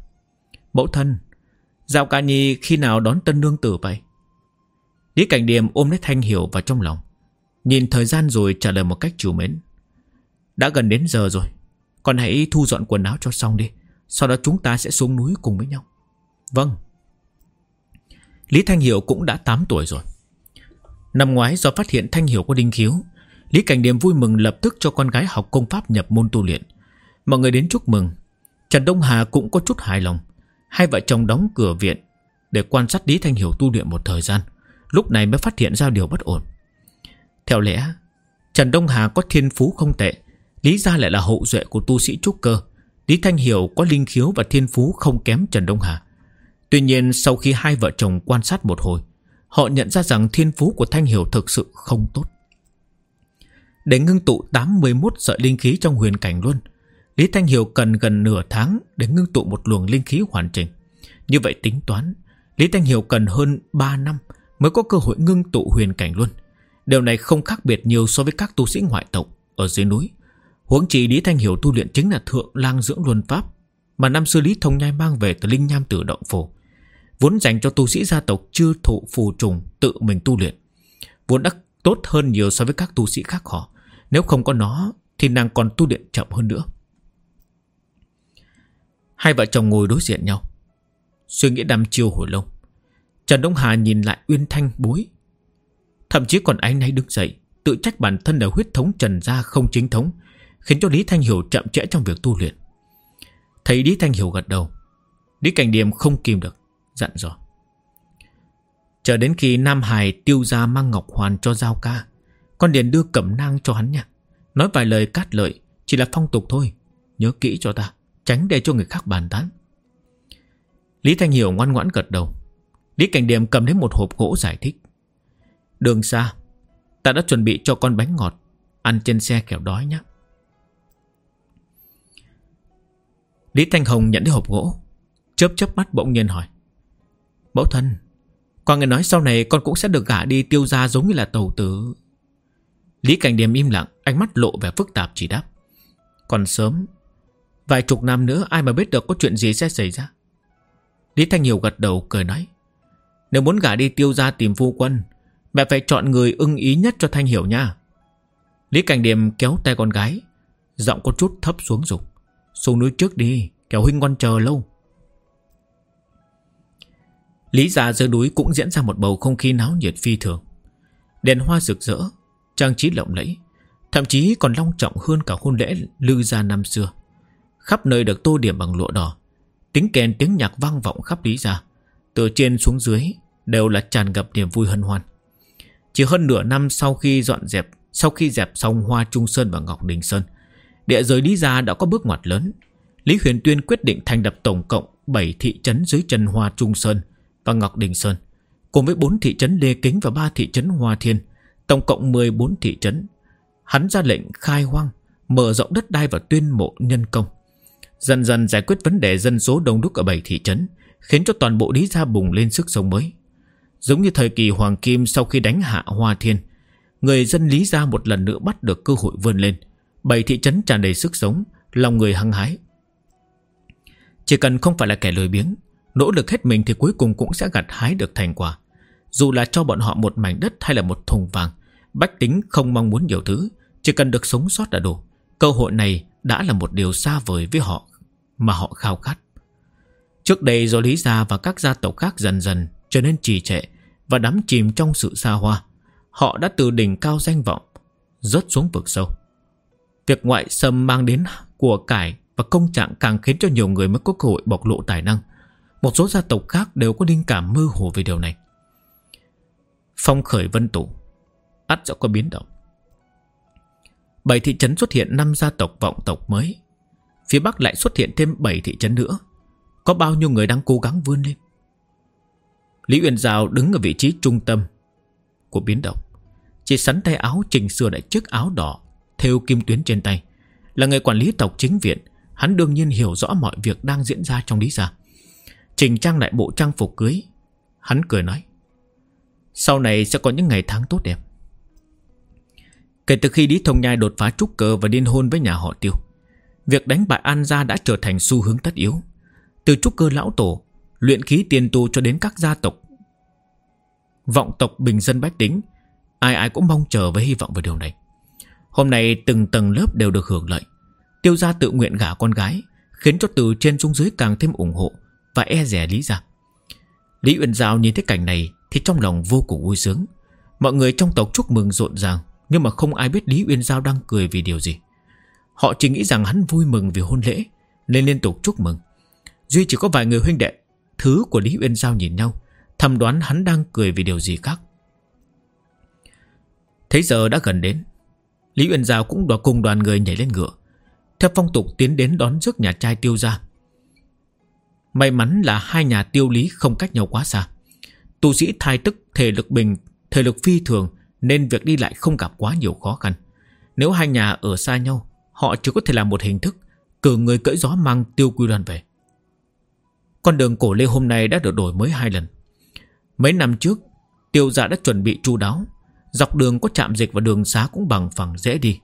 Mẫu thân Giao ca nhi khi nào đón tân nương tử vậy? Lý cảnh điềm ôm lấy thanh hiểu vào trong lòng, Nhìn thời gian rồi trả lời một cách chủ mến, Đã gần đến giờ rồi, Con hãy thu dọn quần áo cho xong đi, Sau đó chúng ta sẽ xuống núi cùng với nhau. Vâng. Lý Thanh Hiểu cũng đã 8 tuổi rồi. Năm ngoái do phát hiện Thanh Hiểu có đinh khiếu, Lý Cảnh Điềm vui mừng lập tức cho con gái học công pháp nhập môn tu luyện. Mọi người đến chúc mừng. Trần Đông Hà cũng có chút hài lòng. Hai vợ chồng đóng cửa viện Để quan sát Lý Thanh Hiểu tu luyện một thời gian, Lúc này mới phát hiện ra điều bất ổn. Theo lẽ, Trần Đông Hà có thiên phú không tệ, Lý ra lại là hậu duệ của tu sĩ trúc cơ. Lý Thanh Hiểu có linh khiếu và thiên phú không kém Trần Đông Hà. Tuy nhiên, sau khi hai vợ chồng quan sát một hồi, Họ nhận ra rằng thiên phú của Thanh Hiểu thực sự không tốt. Để ngưng tụ 81 sợi linh khí trong huyền cảnh luôn Lý Thanh Hiểu cần gần nửa tháng Để ngưng tụ một luồng linh khí hoàn chỉnh. Như vậy tính toán, Lý Thanh Hiểu cần hơn 3 năm Mới có cơ hội ngưng tụ huyền cảnh luôn. Điều này không khác biệt nhiều so với các tu sĩ ngoại tộc Ở dưới núi. Huống chỉ Lý Thanh Hiểu tu luyện chính là thượng lang dưỡng luân pháp, Mà năm xưa Lý Thông Nhai mang về từ Linh Nham Tử Động Phổ, Vốn dành cho tu sĩ gia tộc chưa thụ phù trùng tự mình tu luyện, Vốn đã tốt hơn nhiều so với các tu sĩ khác họ. Nếu không có nó Thì nàng còn tu luyện chậm hơn nữa. Hai vợ chồng ngồi đối diện nhau. Suy nghĩ đăm chiêu hồi lâu. Trần Đông Hà nhìn lại Uyên Thanh bối. Thậm chí còn anh ấy đứng dậy, Tự trách bản thân là huyết thống trần gia không chính thống, Khiến cho Lý Thanh Hiểu chậm trễ trong việc tu luyện. Thấy Lý Thanh Hiểu gật đầu, Lý Cảnh Điềm không kìm được, Dặn dò. Chờ đến khi Nam Hải tiêu ra mang Ngọc Hoàn cho Giao ca, Con liền đưa cẩm nang cho hắn nha. Nói vài lời cát lợi, Chỉ là phong tục thôi, Nhớ kỹ cho ta. Tránh để cho người khác bàn tán. Lý Thanh Hiểu ngoan ngoãn gật đầu. Lý Cảnh Điềm cầm đến một hộp gỗ giải thích. Đường xa, Ta đã chuẩn bị cho con bánh ngọt, Ăn trên xe kẻo đói nhé. Lý Thanh Hồng nhận thấy hộp gỗ, Chớp chớp mắt bỗng nhiên hỏi. Mẫu thân, qua người nói sau này con cũng sẽ được gả đi tiêu gia giống như là tàu tử. Lý Cảnh Điềm im lặng, Ánh mắt lộ vẻ phức tạp chỉ đáp. Còn sớm Vài chục năm nữa, ai mà biết được có chuyện gì sẽ xảy ra. Lý Thanh Hiểu gật đầu, cười nói, Nếu muốn gả đi tiêu gia tìm phu quân, Mẹ phải chọn người ưng ý nhất cho Thanh Hiểu nha. Lý Cảnh Điềm kéo tay con gái, Giọng có chút thấp xuống dục, Xuống núi trước đi Kéo huynh con chờ lâu. Lý gia dưới núi cũng diễn ra một bầu không khí náo nhiệt phi thường. Đèn hoa rực rỡ, Trang trí lộng lẫy, Thậm chí còn long trọng hơn cả hôn lễ lư gia năm xưa. Khắp nơi được tô điểm bằng lụa đỏ. Tiếng kèn, tiếng nhạc vang vọng khắp lý gia. Từ trên xuống dưới Đều là tràn ngập niềm vui hân hoan. Chỉ hơn nửa năm sau khi dọn dẹp, Sau khi dẹp xong Hoa Trung Sơn và Ngọc Đình Sơn, Địa giới Lý Gia đã có bước ngoặt lớn. Lý Huyền Tuyên quyết định thành lập tổng cộng 7 thị trấn dưới chân Hoa Trung Sơn và Ngọc Đình Sơn, Cùng với 4 thị trấn Lê Kính và 3 thị trấn Hoa Thiên, Tổng cộng 14 thị trấn. Hắn ra lệnh khai hoang, Mở rộng đất đai và tuyên mộ nhân công. Dần dần giải quyết vấn đề dân số đông đúc ở bảy thị trấn, Khiến cho toàn bộ Lý Gia bùng lên sức sống mới. Giống như thời kỳ Hoàng Kim sau khi đánh hạ Hoa Thiên, Người dân Lý Gia một lần nữa bắt được cơ hội vươn lên. Bảy thị trấn tràn đầy sức sống, Lòng người hăng hái. Chỉ cần không phải là kẻ lười biếng, Nỗ lực hết mình thì cuối cùng cũng sẽ gặt hái được thành quả. Dù là cho bọn họ một mảnh đất hay là một thùng vàng, Bách tính không mong muốn nhiều thứ, Chỉ cần được sống sót là đủ. Cơ hội này đã là một điều xa vời với họ mà họ khao khát. Trước đây do Lý Gia và các gia tộc khác dần dần trở nên trì trệ Và đắm chìm trong sự xa hoa, Họ đã từ đỉnh cao danh vọng, Rớt xuống vực sâu. Việc ngoại xâm mang đến của cải Và công trạng càng khiến cho nhiều người mới có cơ hội bộc lộ tài năng. Một số gia tộc khác đều có linh cảm mơ hồ về điều này. Phong khởi vân tủ ắt sẽ có biến động. Bảy thị trấn xuất hiện năm gia tộc vọng tộc mới. Phía Bắc lại xuất hiện thêm 7 thị trấn nữa. Có bao nhiêu người đang cố gắng vươn lên? Lý Uyển Giao đứng ở vị trí trung tâm Của biến động. Chỉ sắn tay áo chỉnh sửa lại chiếc áo đỏ Theo kim tuyến trên tay. Là người quản lý tộc chính viện, Hắn đương nhiên hiểu rõ mọi việc đang diễn ra trong lý gia. Trình trang lại bộ trang phục cưới, Hắn cười nói, Sau này sẽ có những ngày tháng tốt đẹp. Kể từ khi Lý Thông Nhai đột phá trúc cơ và điên hôn với nhà họ tiêu Việc đánh bại An Gia đã trở thành xu hướng tất yếu. Từ trúc cơ lão tổ, Luyện khí tiền tu cho đến các gia tộc, Vọng tộc bình dân bách tính, Ai ai cũng mong chờ với hy vọng về điều này. Hôm nay từng tầng lớp đều được hưởng lợi. Tiêu gia tự nguyện gả con gái, Khiến cho từ trên xuống dưới càng thêm ủng hộ Và e rẻ Lý gia Lý Uyển Giao nhìn thấy cảnh này Thì trong lòng vô cùng vui sướng. Mọi người trong tộc chúc mừng rộn ràng, Nhưng mà không ai biết Lý Uyên Giao đang cười vì điều gì. Họ chỉ nghĩ rằng hắn vui mừng vì hôn lễ, Nên liên tục chúc mừng. Duy chỉ có vài người huynh đệ, Thứ của Lý Uyên Giao nhìn nhau, Thầm đoán hắn đang cười vì điều gì khác. Thế giờ đã gần đến, Lý Uyên Giao cũng đòi cùng đoàn người nhảy lên ngựa. Theo phong tục tiến đến đón trước nhà trai tiêu ra May mắn là hai nhà tiêu lý không cách nhau quá xa. Tu sĩ thai tức, thể lực bình, Thể lực phi thường, Nên việc đi lại không gặp quá nhiều khó khăn. Nếu hai nhà ở xa nhau Họ chỉ có thể làm một hình thức Cử người cưỡi gió mang tiêu quy đoàn về. Con đường cổ lê hôm nay đã được đổi mới hai lần. Mấy năm trước, Tiêu gia đã chuẩn bị chu đáo, Dọc đường có trạm dịch và đường xá cũng bằng phẳng dễ đi.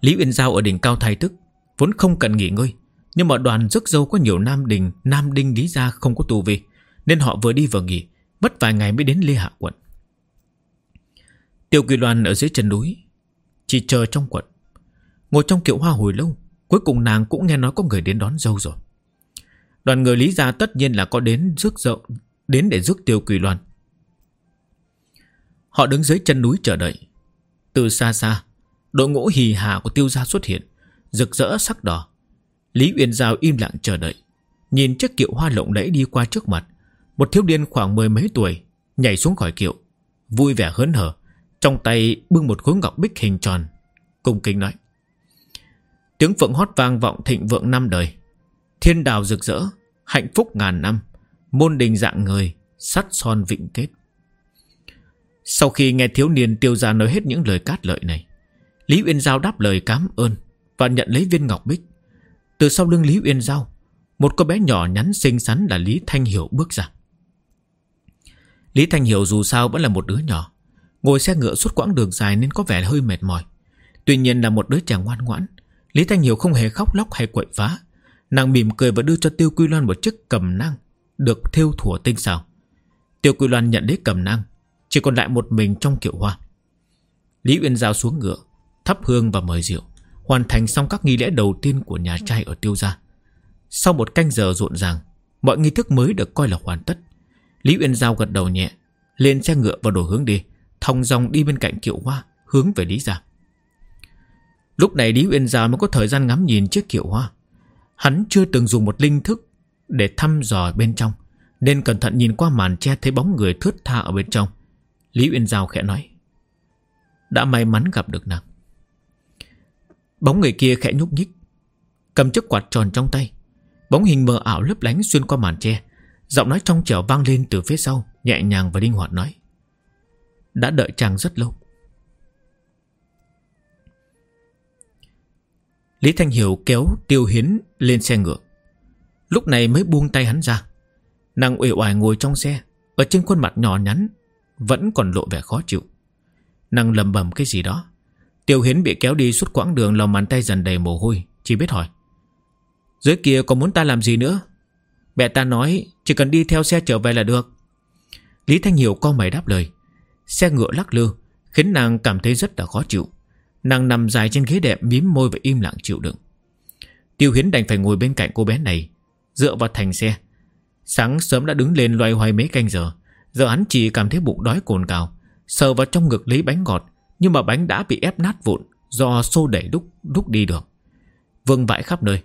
Lý Uyên Giao ở đỉnh cao thái tức, Vốn không cần nghỉ ngơi, Nhưng mà đoàn rước dâu có nhiều nam đình, Nam đinh lý gia không có tù vi Nên họ vừa đi vừa nghỉ, Mất vài ngày mới đến Lê Hạ quận. Tiêu Kỳ Loan ở dưới chân núi chỉ chờ trong quận. Ngồi trong kiệu hoa hồi lâu, Cuối cùng nàng cũng nghe nói có người đến đón dâu rồi. Đoàn người Lý Gia tất nhiên là có đến rước dậu, Đến để rước Tiêu Kỳ Loan Họ đứng dưới chân núi chờ đợi. Từ xa xa, Đội ngũ hì hà của tiêu gia xuất hiện, Rực rỡ sắc đỏ. Lý Uyên Giao im lặng chờ đợi, Nhìn chiếc kiệu hoa lộng lẫy đi qua trước mặt. Một thiếu niên khoảng mười mấy tuổi Nhảy xuống khỏi kiệu, Vui vẻ hớn hở. Trong tay bưng một khối ngọc bích hình tròn, Cung kính nói. Tiếng phượng hót vang vọng thịnh vượng năm đời. Thiên đào rực rỡ, Hạnh phúc ngàn năm, Môn đình dạng người, Sắt son vĩnh kết. Sau khi nghe thiếu niên tiêu ra nói hết những lời cát lợi này, Lý Uyên Giao đáp lời cảm ơn Và nhận lấy viên ngọc bích. Từ sau lưng Lý Uyên Giao, Một cô bé nhỏ nhắn xinh xắn là Lý Thanh Hiểu bước ra. Lý Thanh Hiểu dù sao vẫn là một đứa nhỏ Ngồi xe ngựa suốt quãng đường dài Nên có vẻ hơi mệt mỏi. Tuy nhiên là một đứa trẻ ngoan ngoãn Lý Thanh Hiểu không hề khóc lóc hay quậy phá. Nàng mỉm cười và đưa cho Tiêu Quy Loan một chiếc cầm năng Được thêu thủa tinh xảo Tiêu Quy Loan nhận lấy cầm năng Chỉ còn lại một mình trong kiệu hoa. Lý Uyên Giao xuống ngựa thắp hương và mời rượu, hoàn thành xong các nghi lễ đầu tiên của nhà trai ở tiêu gia. Sau một canh giờ rộn ràng, mọi nghi thức mới được coi là hoàn tất. Lý Uyên Giao gật đầu nhẹ, lên xe ngựa và đổi hướng đi, thong dòng đi bên cạnh kiệu hoa, hướng về Lý gia. Lúc này Lý Uyên Giao mới có thời gian ngắm nhìn chiếc kiệu hoa. Hắn chưa từng dùng một linh thức để thăm dò bên trong, nên cẩn thận nhìn qua màn che thấy bóng người thướt tha ở bên trong. Lý Uyên Giao khẽ nói, đã may mắn gặp được nàng. Bóng người kia khẽ nhúc nhích Cầm chiếc quạt tròn trong tay Bóng hình mờ ảo lấp lánh xuyên qua màn tre Giọng nói trong trẻo vang lên từ phía sau Nhẹ nhàng và linh hoạt nói đã đợi chàng rất lâu. Lý Thanh Hiểu kéo Tiêu Hiến lên xe ngựa. Lúc này mới buông tay hắn ra. Nàng uể oải ngồi trong xe, Ở trên khuôn mặt nhỏ nhắn, Vẫn còn lộ vẻ khó chịu. Nàng lầm bầm cái gì đó. Tiêu Hiến bị kéo đi suốt quãng đường, lòng bàn tay dần đầy mồ hôi, Chỉ biết hỏi, Dưới kia còn muốn ta làm gì nữa? Mẹ ta nói, chỉ cần đi theo xe trở về là được. Lý Thanh Hiểu co mày đáp lời Xe ngựa lắc lư, Khiến nàng cảm thấy rất là khó chịu. Nàng nằm dài trên ghế đẹp mím môi và im lặng chịu đựng. Tiêu Hiến đành phải ngồi bên cạnh cô bé này, Dựa vào thành xe. Sáng sớm đã đứng lên loay hoay mấy canh giờ Giờ hắn chỉ cảm thấy bụng đói cồn cào, Sờ vào trong ngực lấy bánh ngọt, nhưng mà bánh đã bị ép nát vụn Do xô đẩy đúc đúc đi được. Vương vãi khắp nơi,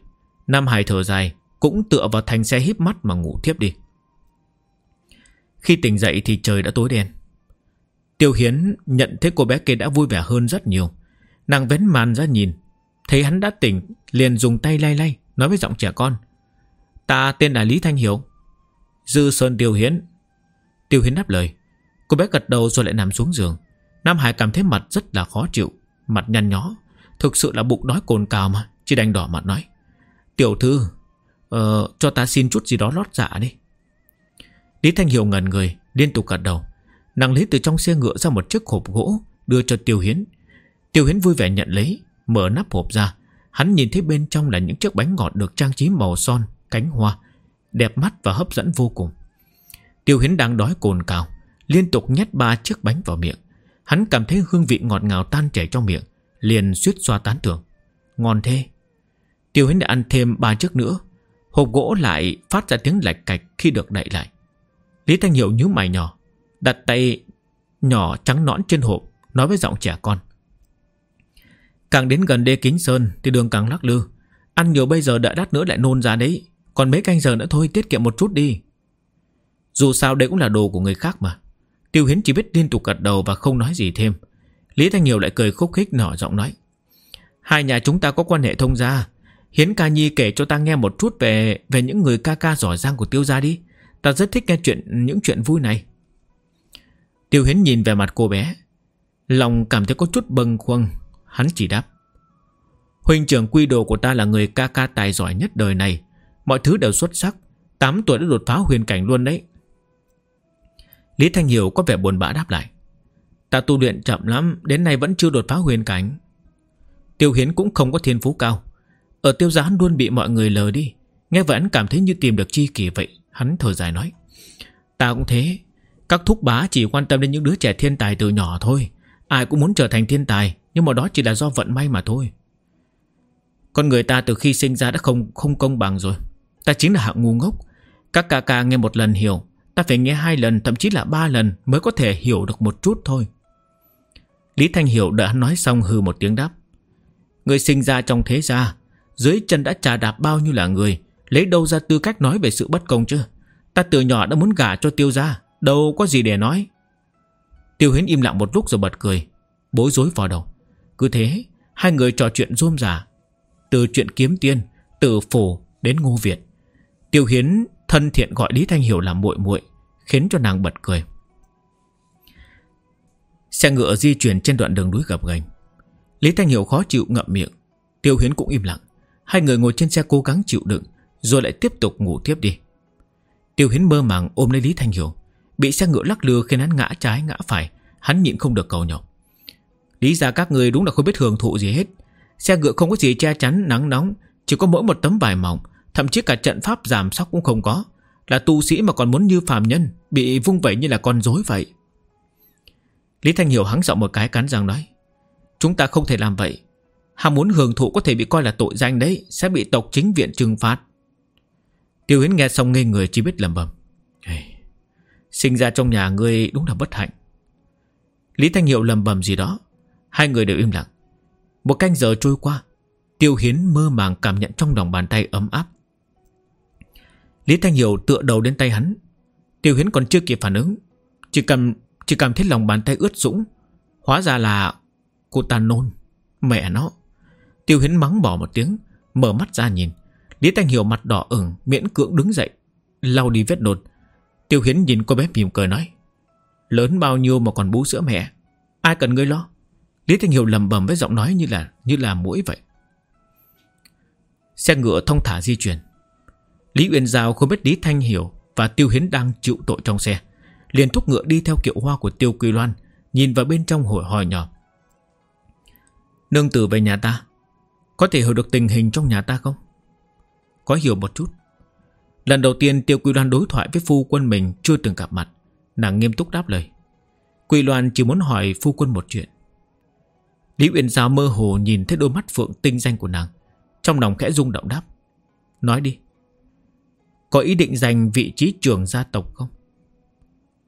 Nam Hải thở dài, Cũng tựa vào thành xe híp mắt mà ngủ thiếp đi. Khi tỉnh dậy thì trời đã tối đen. Tiêu Hiến nhận thấy cô bé kia đã vui vẻ hơn rất nhiều. Nàng vén màn ra nhìn Thấy hắn đã tỉnh Liền dùng tay lay lay Nói với giọng trẻ con. Ta tên là Lý Thanh Hiểu Dư Sơn Tiêu Hiến. Tiêu Hiến đáp lời. Cô bé gật đầu rồi lại nằm xuống giường. Nam Hải cảm thấy mặt rất là khó chịu Mặt nhăn nhó Thực sự là bụng đói cồn cào mà Chỉ đành đỏ mặt nói. Tiểu thư uh, Cho ta xin chút gì đó lót dạ đi. Lý Thanh Hiểu ngẩn người Liên tục gật đầu. Nàng lấy từ trong xe ngựa ra một chiếc hộp gỗ, Đưa cho Tiêu Hiến. Tiêu Hiến vui vẻ nhận lấy, Mở nắp hộp ra. Hắn nhìn thấy bên trong là những chiếc bánh ngọt được trang trí màu son, Cánh hoa, Đẹp mắt và hấp dẫn vô cùng. Tiêu Hiến đang đói cồn cào, Liên tục nhét ba chiếc bánh vào miệng. Hắn cảm thấy hương vị ngọt ngào tan chảy trong miệng, Liền suýt xoa tán thưởng. Ngon thế. Tiêu Hiến đã ăn thêm ba chiếc nữa. Hộp gỗ lại phát ra tiếng lạch cạch khi được đậy lại. Lý Thanh Hiệu nhíu mày nhỏ. Đặt tay nhỏ trắng nõn trên hộp, Nói với giọng trẻ con. Càng đến gần đê kính sơn Thì đường càng lắc lư. Ăn nhiều bây giờ đợi đắt nữa lại nôn ra đấy. Còn mấy canh giờ nữa thôi, tiết kiệm một chút đi. Dù sao đây cũng là đồ của người khác mà. Tiêu Hiến chỉ biết liên tục gật đầu Và không nói gì thêm. Lý Thanh Nhiều lại cười khúc khích nở giọng nói. Hai nhà chúng ta có quan hệ thông gia. Hiến ca nhi kể cho ta nghe một chút về về những người ca ca giỏi giang của tiêu gia đi. Ta rất thích nghe chuyện, những chuyện vui này. Tiêu Hiến nhìn về mặt cô bé. Lòng cảm thấy có chút bâng khuâng. Hắn chỉ đáp. Huynh trưởng quy đồ của ta là người ca ca tài giỏi nhất đời này. Mọi thứ đều xuất sắc. 8 tuổi đã đột phá huyền cảnh luôn đấy. Lý Thanh Hiểu có vẻ buồn bã đáp lại. Ta tu luyện chậm lắm, đến nay vẫn chưa đột phá huyền cảnh. Tiêu Hiến cũng không có thiên phú cao. Ở tiêu giá hắn luôn bị mọi người lờ đi Nghe vậy hắn cảm thấy như tìm được chi kỷ vậy Hắn thở dài nói Ta cũng thế các thúc bá chỉ quan tâm đến những đứa trẻ thiên tài từ nhỏ thôi. Ai cũng muốn trở thành thiên tài, Nhưng mà đó chỉ là do vận may mà thôi. Con người ta từ khi sinh ra đã không không công bằng rồi. Ta chính là hạng ngu ngốc. Các ca ca nghe một lần hiểu, Ta phải nghe hai lần, thậm chí là ba lần Mới có thể hiểu được một chút thôi. Lý Thanh Hiểu đã nói xong hừ một tiếng đáp. Người sinh ra trong thế gia, dưới chân đã trà đạp bao nhiêu là người, Lấy đâu ra tư cách nói về sự bất công chứ? Ta từ nhỏ đã muốn gả cho tiêu gia. Đâu có gì để nói. Tiêu hiến im lặng một lúc rồi bật cười, Bối rối vào đầu. Cứ thế, hai người trò chuyện rôm rả, Từ chuyện kiếm tiên Từ phổ đến ngô Việt. Tiêu hiến thân thiện gọi Lý Thanh Hiểu là muội muội, Khiến cho nàng bật cười. Xe ngựa di chuyển trên đoạn đường núi gập ghềnh. Lý Thanh Hiểu khó chịu ngậm miệng. Tiêu Hiến cũng im lặng. Hai người ngồi trên xe cố gắng chịu đựng, Rồi lại tiếp tục ngủ tiếp đi. Tiêu Hiến mơ màng ôm lấy Lý Thanh Hiểu. Bị xe ngựa lắc lừa khiến hắn ngã trái ngã phải. Hắn nhịn không được cầu nhọc Lý ra các người đúng là không biết hưởng thụ gì hết. Xe ngựa không có gì che chắn nắng nóng Chỉ có mỗi một tấm vải mỏng. Thậm chí cả trận pháp giảm sóc cũng không có. Là tu sĩ mà còn muốn như phàm nhân Bị vung vẩy như là con rối vậy. Lý Thanh Hiểu hắng giọng một cái cắn răng nói Chúng ta không thể làm vậy. Ham muốn hưởng thụ có thể bị coi là tội danh đấy Sẽ bị tộc chính viện trừng phạt. Tiêu Hiến nghe xong ngây người chỉ biết lầm bầm hey, Sinh ra trong nhà ngươi đúng là bất hạnh. Lý Thanh Hiệu lầm bầm gì đó. Hai người đều im lặng. Một canh giờ trôi qua, Tiêu Hiến mơ màng cảm nhận trong lòng bàn tay ấm áp. Lý Thanh Hiệu tựa đầu đến tay hắn. Tiêu Hiến còn chưa kịp phản ứng, Chỉ cầm, chỉ cảm thấy lòng bàn tay ướt sũng. Hóa ra là Cô ta nôn, Mẹ nó. Tiêu Hiến mắng bỏ một tiếng, Mở mắt ra nhìn. Lý Thanh Hiểu mặt đỏ ửng, Miễn cưỡng đứng dậy, lau đi vết đột. Tiêu Hiến nhìn cô bé mỉm cười nói, Lớn bao nhiêu mà còn bú sữa mẹ? Ai cần ngươi lo? Lý Thanh Hiểu lầm bầm với giọng nói như là như là mũi vậy. Xe ngựa thông thả di chuyển. Lý Uyên Giao không biết Lý Thanh Hiểu Và Tiêu Hiến đang chịu tội trong xe, liền thúc ngựa đi theo kiệu hoa của Tiêu Quy Loan, Nhìn vào bên trong hồi hỏi nhỏ. Nương tử về nhà ta, có thể hiểu được tình hình trong nhà ta không? Có hiểu một chút? Lần đầu tiên Tiêu Quy Loan đối thoại với phu quân mình Chưa từng gặp mặt, Nàng nghiêm túc đáp lời. Quy Loan chỉ muốn hỏi phu quân một chuyện. Lý Uyển Giao mơ hồ nhìn thấy đôi mắt phượng tinh danh của nàng, Trong lòng khẽ rung động đáp. Nói đi, Có ý định giành vị trí trưởng gia tộc không?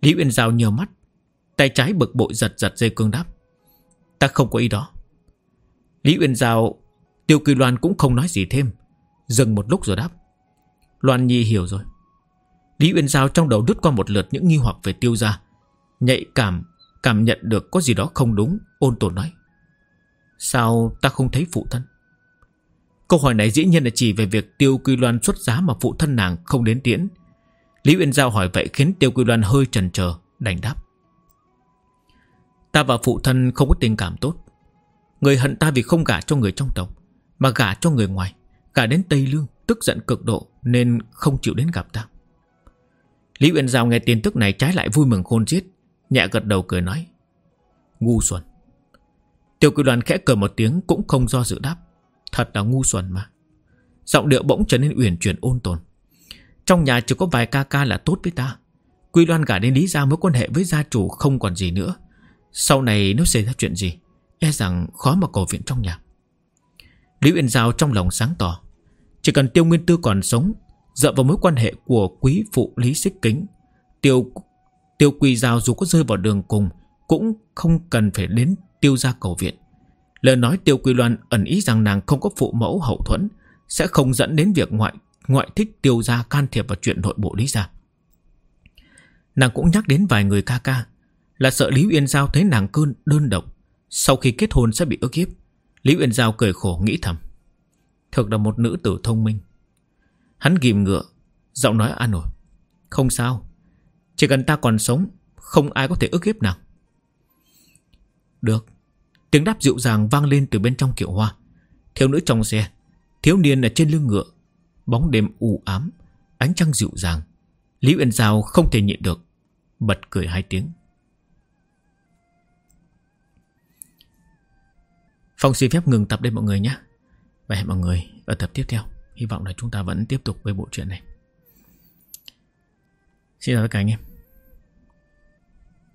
Lý Uyển Giao nhiều mắt, Tay trái bực bội giật giật dây cương đáp. Ta không có ý đó. Lý Uyển Giao, Tiêu Kỳ Loan cũng không nói gì thêm, Dừng một lúc rồi đáp. Loan Nhi hiểu rồi. Lý Uyên Giao trong đầu đứt qua một lượt những nghi hoặc về tiêu gia, Nhạy cảm Cảm nhận được có gì đó không đúng, Ôn tồn nói. Sao ta không thấy phụ thân? Câu hỏi này dĩ nhiên là chỉ về việc Tiêu Quy Loan xuất giá mà phụ thân nàng không đến tiễn. Lý Uyên Giao hỏi vậy khiến Tiêu Quy Loan hơi chần chờ Đành đáp. Ta và phụ thân không có tình cảm tốt. Người hận ta vì không gả cho người trong tộc, mà gả cho người ngoài, Gả đến Tây Lương, Tức giận cực độ. Nên không chịu đến gặp ta. Lý Uyên Giao nghe tin tức này trái lại vui mừng khôn xiết, Nhẹ gật đầu cười nói, Ngu xuẩn. Tiêu quy đoàn khẽ cười một tiếng Cũng không do dự đáp, Thật là ngu xuẩn mà. Giọng điệu bỗng trở nên uyển chuyển ôn tồn. Trong nhà chỉ có vài ca ca là tốt với ta, Quy Đoàn gả đến Lý Gia mối quan hệ với gia chủ không còn gì nữa. Sau này nếu xảy ra chuyện gì E rằng khó mà cầu viện trong nhà. Lý Uyên Giao trong lòng sáng tỏ chỉ cần Tiêu Nguyên Tư còn sống, Dựa vào mối quan hệ của quý phụ Lý Xích Kính, Tiêu Tiêu Quỳ Giao dù có rơi vào đường cùng, Cũng không cần phải đến tiêu gia cầu viện Lời nói Tiêu Quy Loan ẩn ý rằng nàng không có phụ mẫu hậu thuẫn, sẽ không dẫn đến việc ngoại ngoại thích tiêu gia can thiệp vào chuyện nội bộ Lý gia. Nàng cũng nhắc đến vài người ca ca, là sợ Lý Uyên Giao thấy nàng cơn đơn độc, sau khi kết hôn sẽ bị ức hiếp. Lý Uyên Giao cười khổ nghĩ thầm. Thực là một nữ tử thông minh. Hắn ghim ngựa, giọng nói an ủi. Không sao, chỉ cần ta còn sống, không ai có thể ức hiếp nàng. Được. Tiếng đáp dịu dàng vang lên từ bên trong kiệu hoa. Thiếu nữ trong xe, thiếu niên ở trên lưng ngựa. Bóng đêm u ám, ánh trăng dịu dàng. Lý Uyên Giao không thể nhịn được, bật cười hai tiếng. Phong xin phép ngừng tập đây mọi người nhé. Và hẹn mọi người ở tập tiếp theo. Hy vọng là chúng ta vẫn tiếp tục với bộ truyện này. Xin chào tất cả anh em.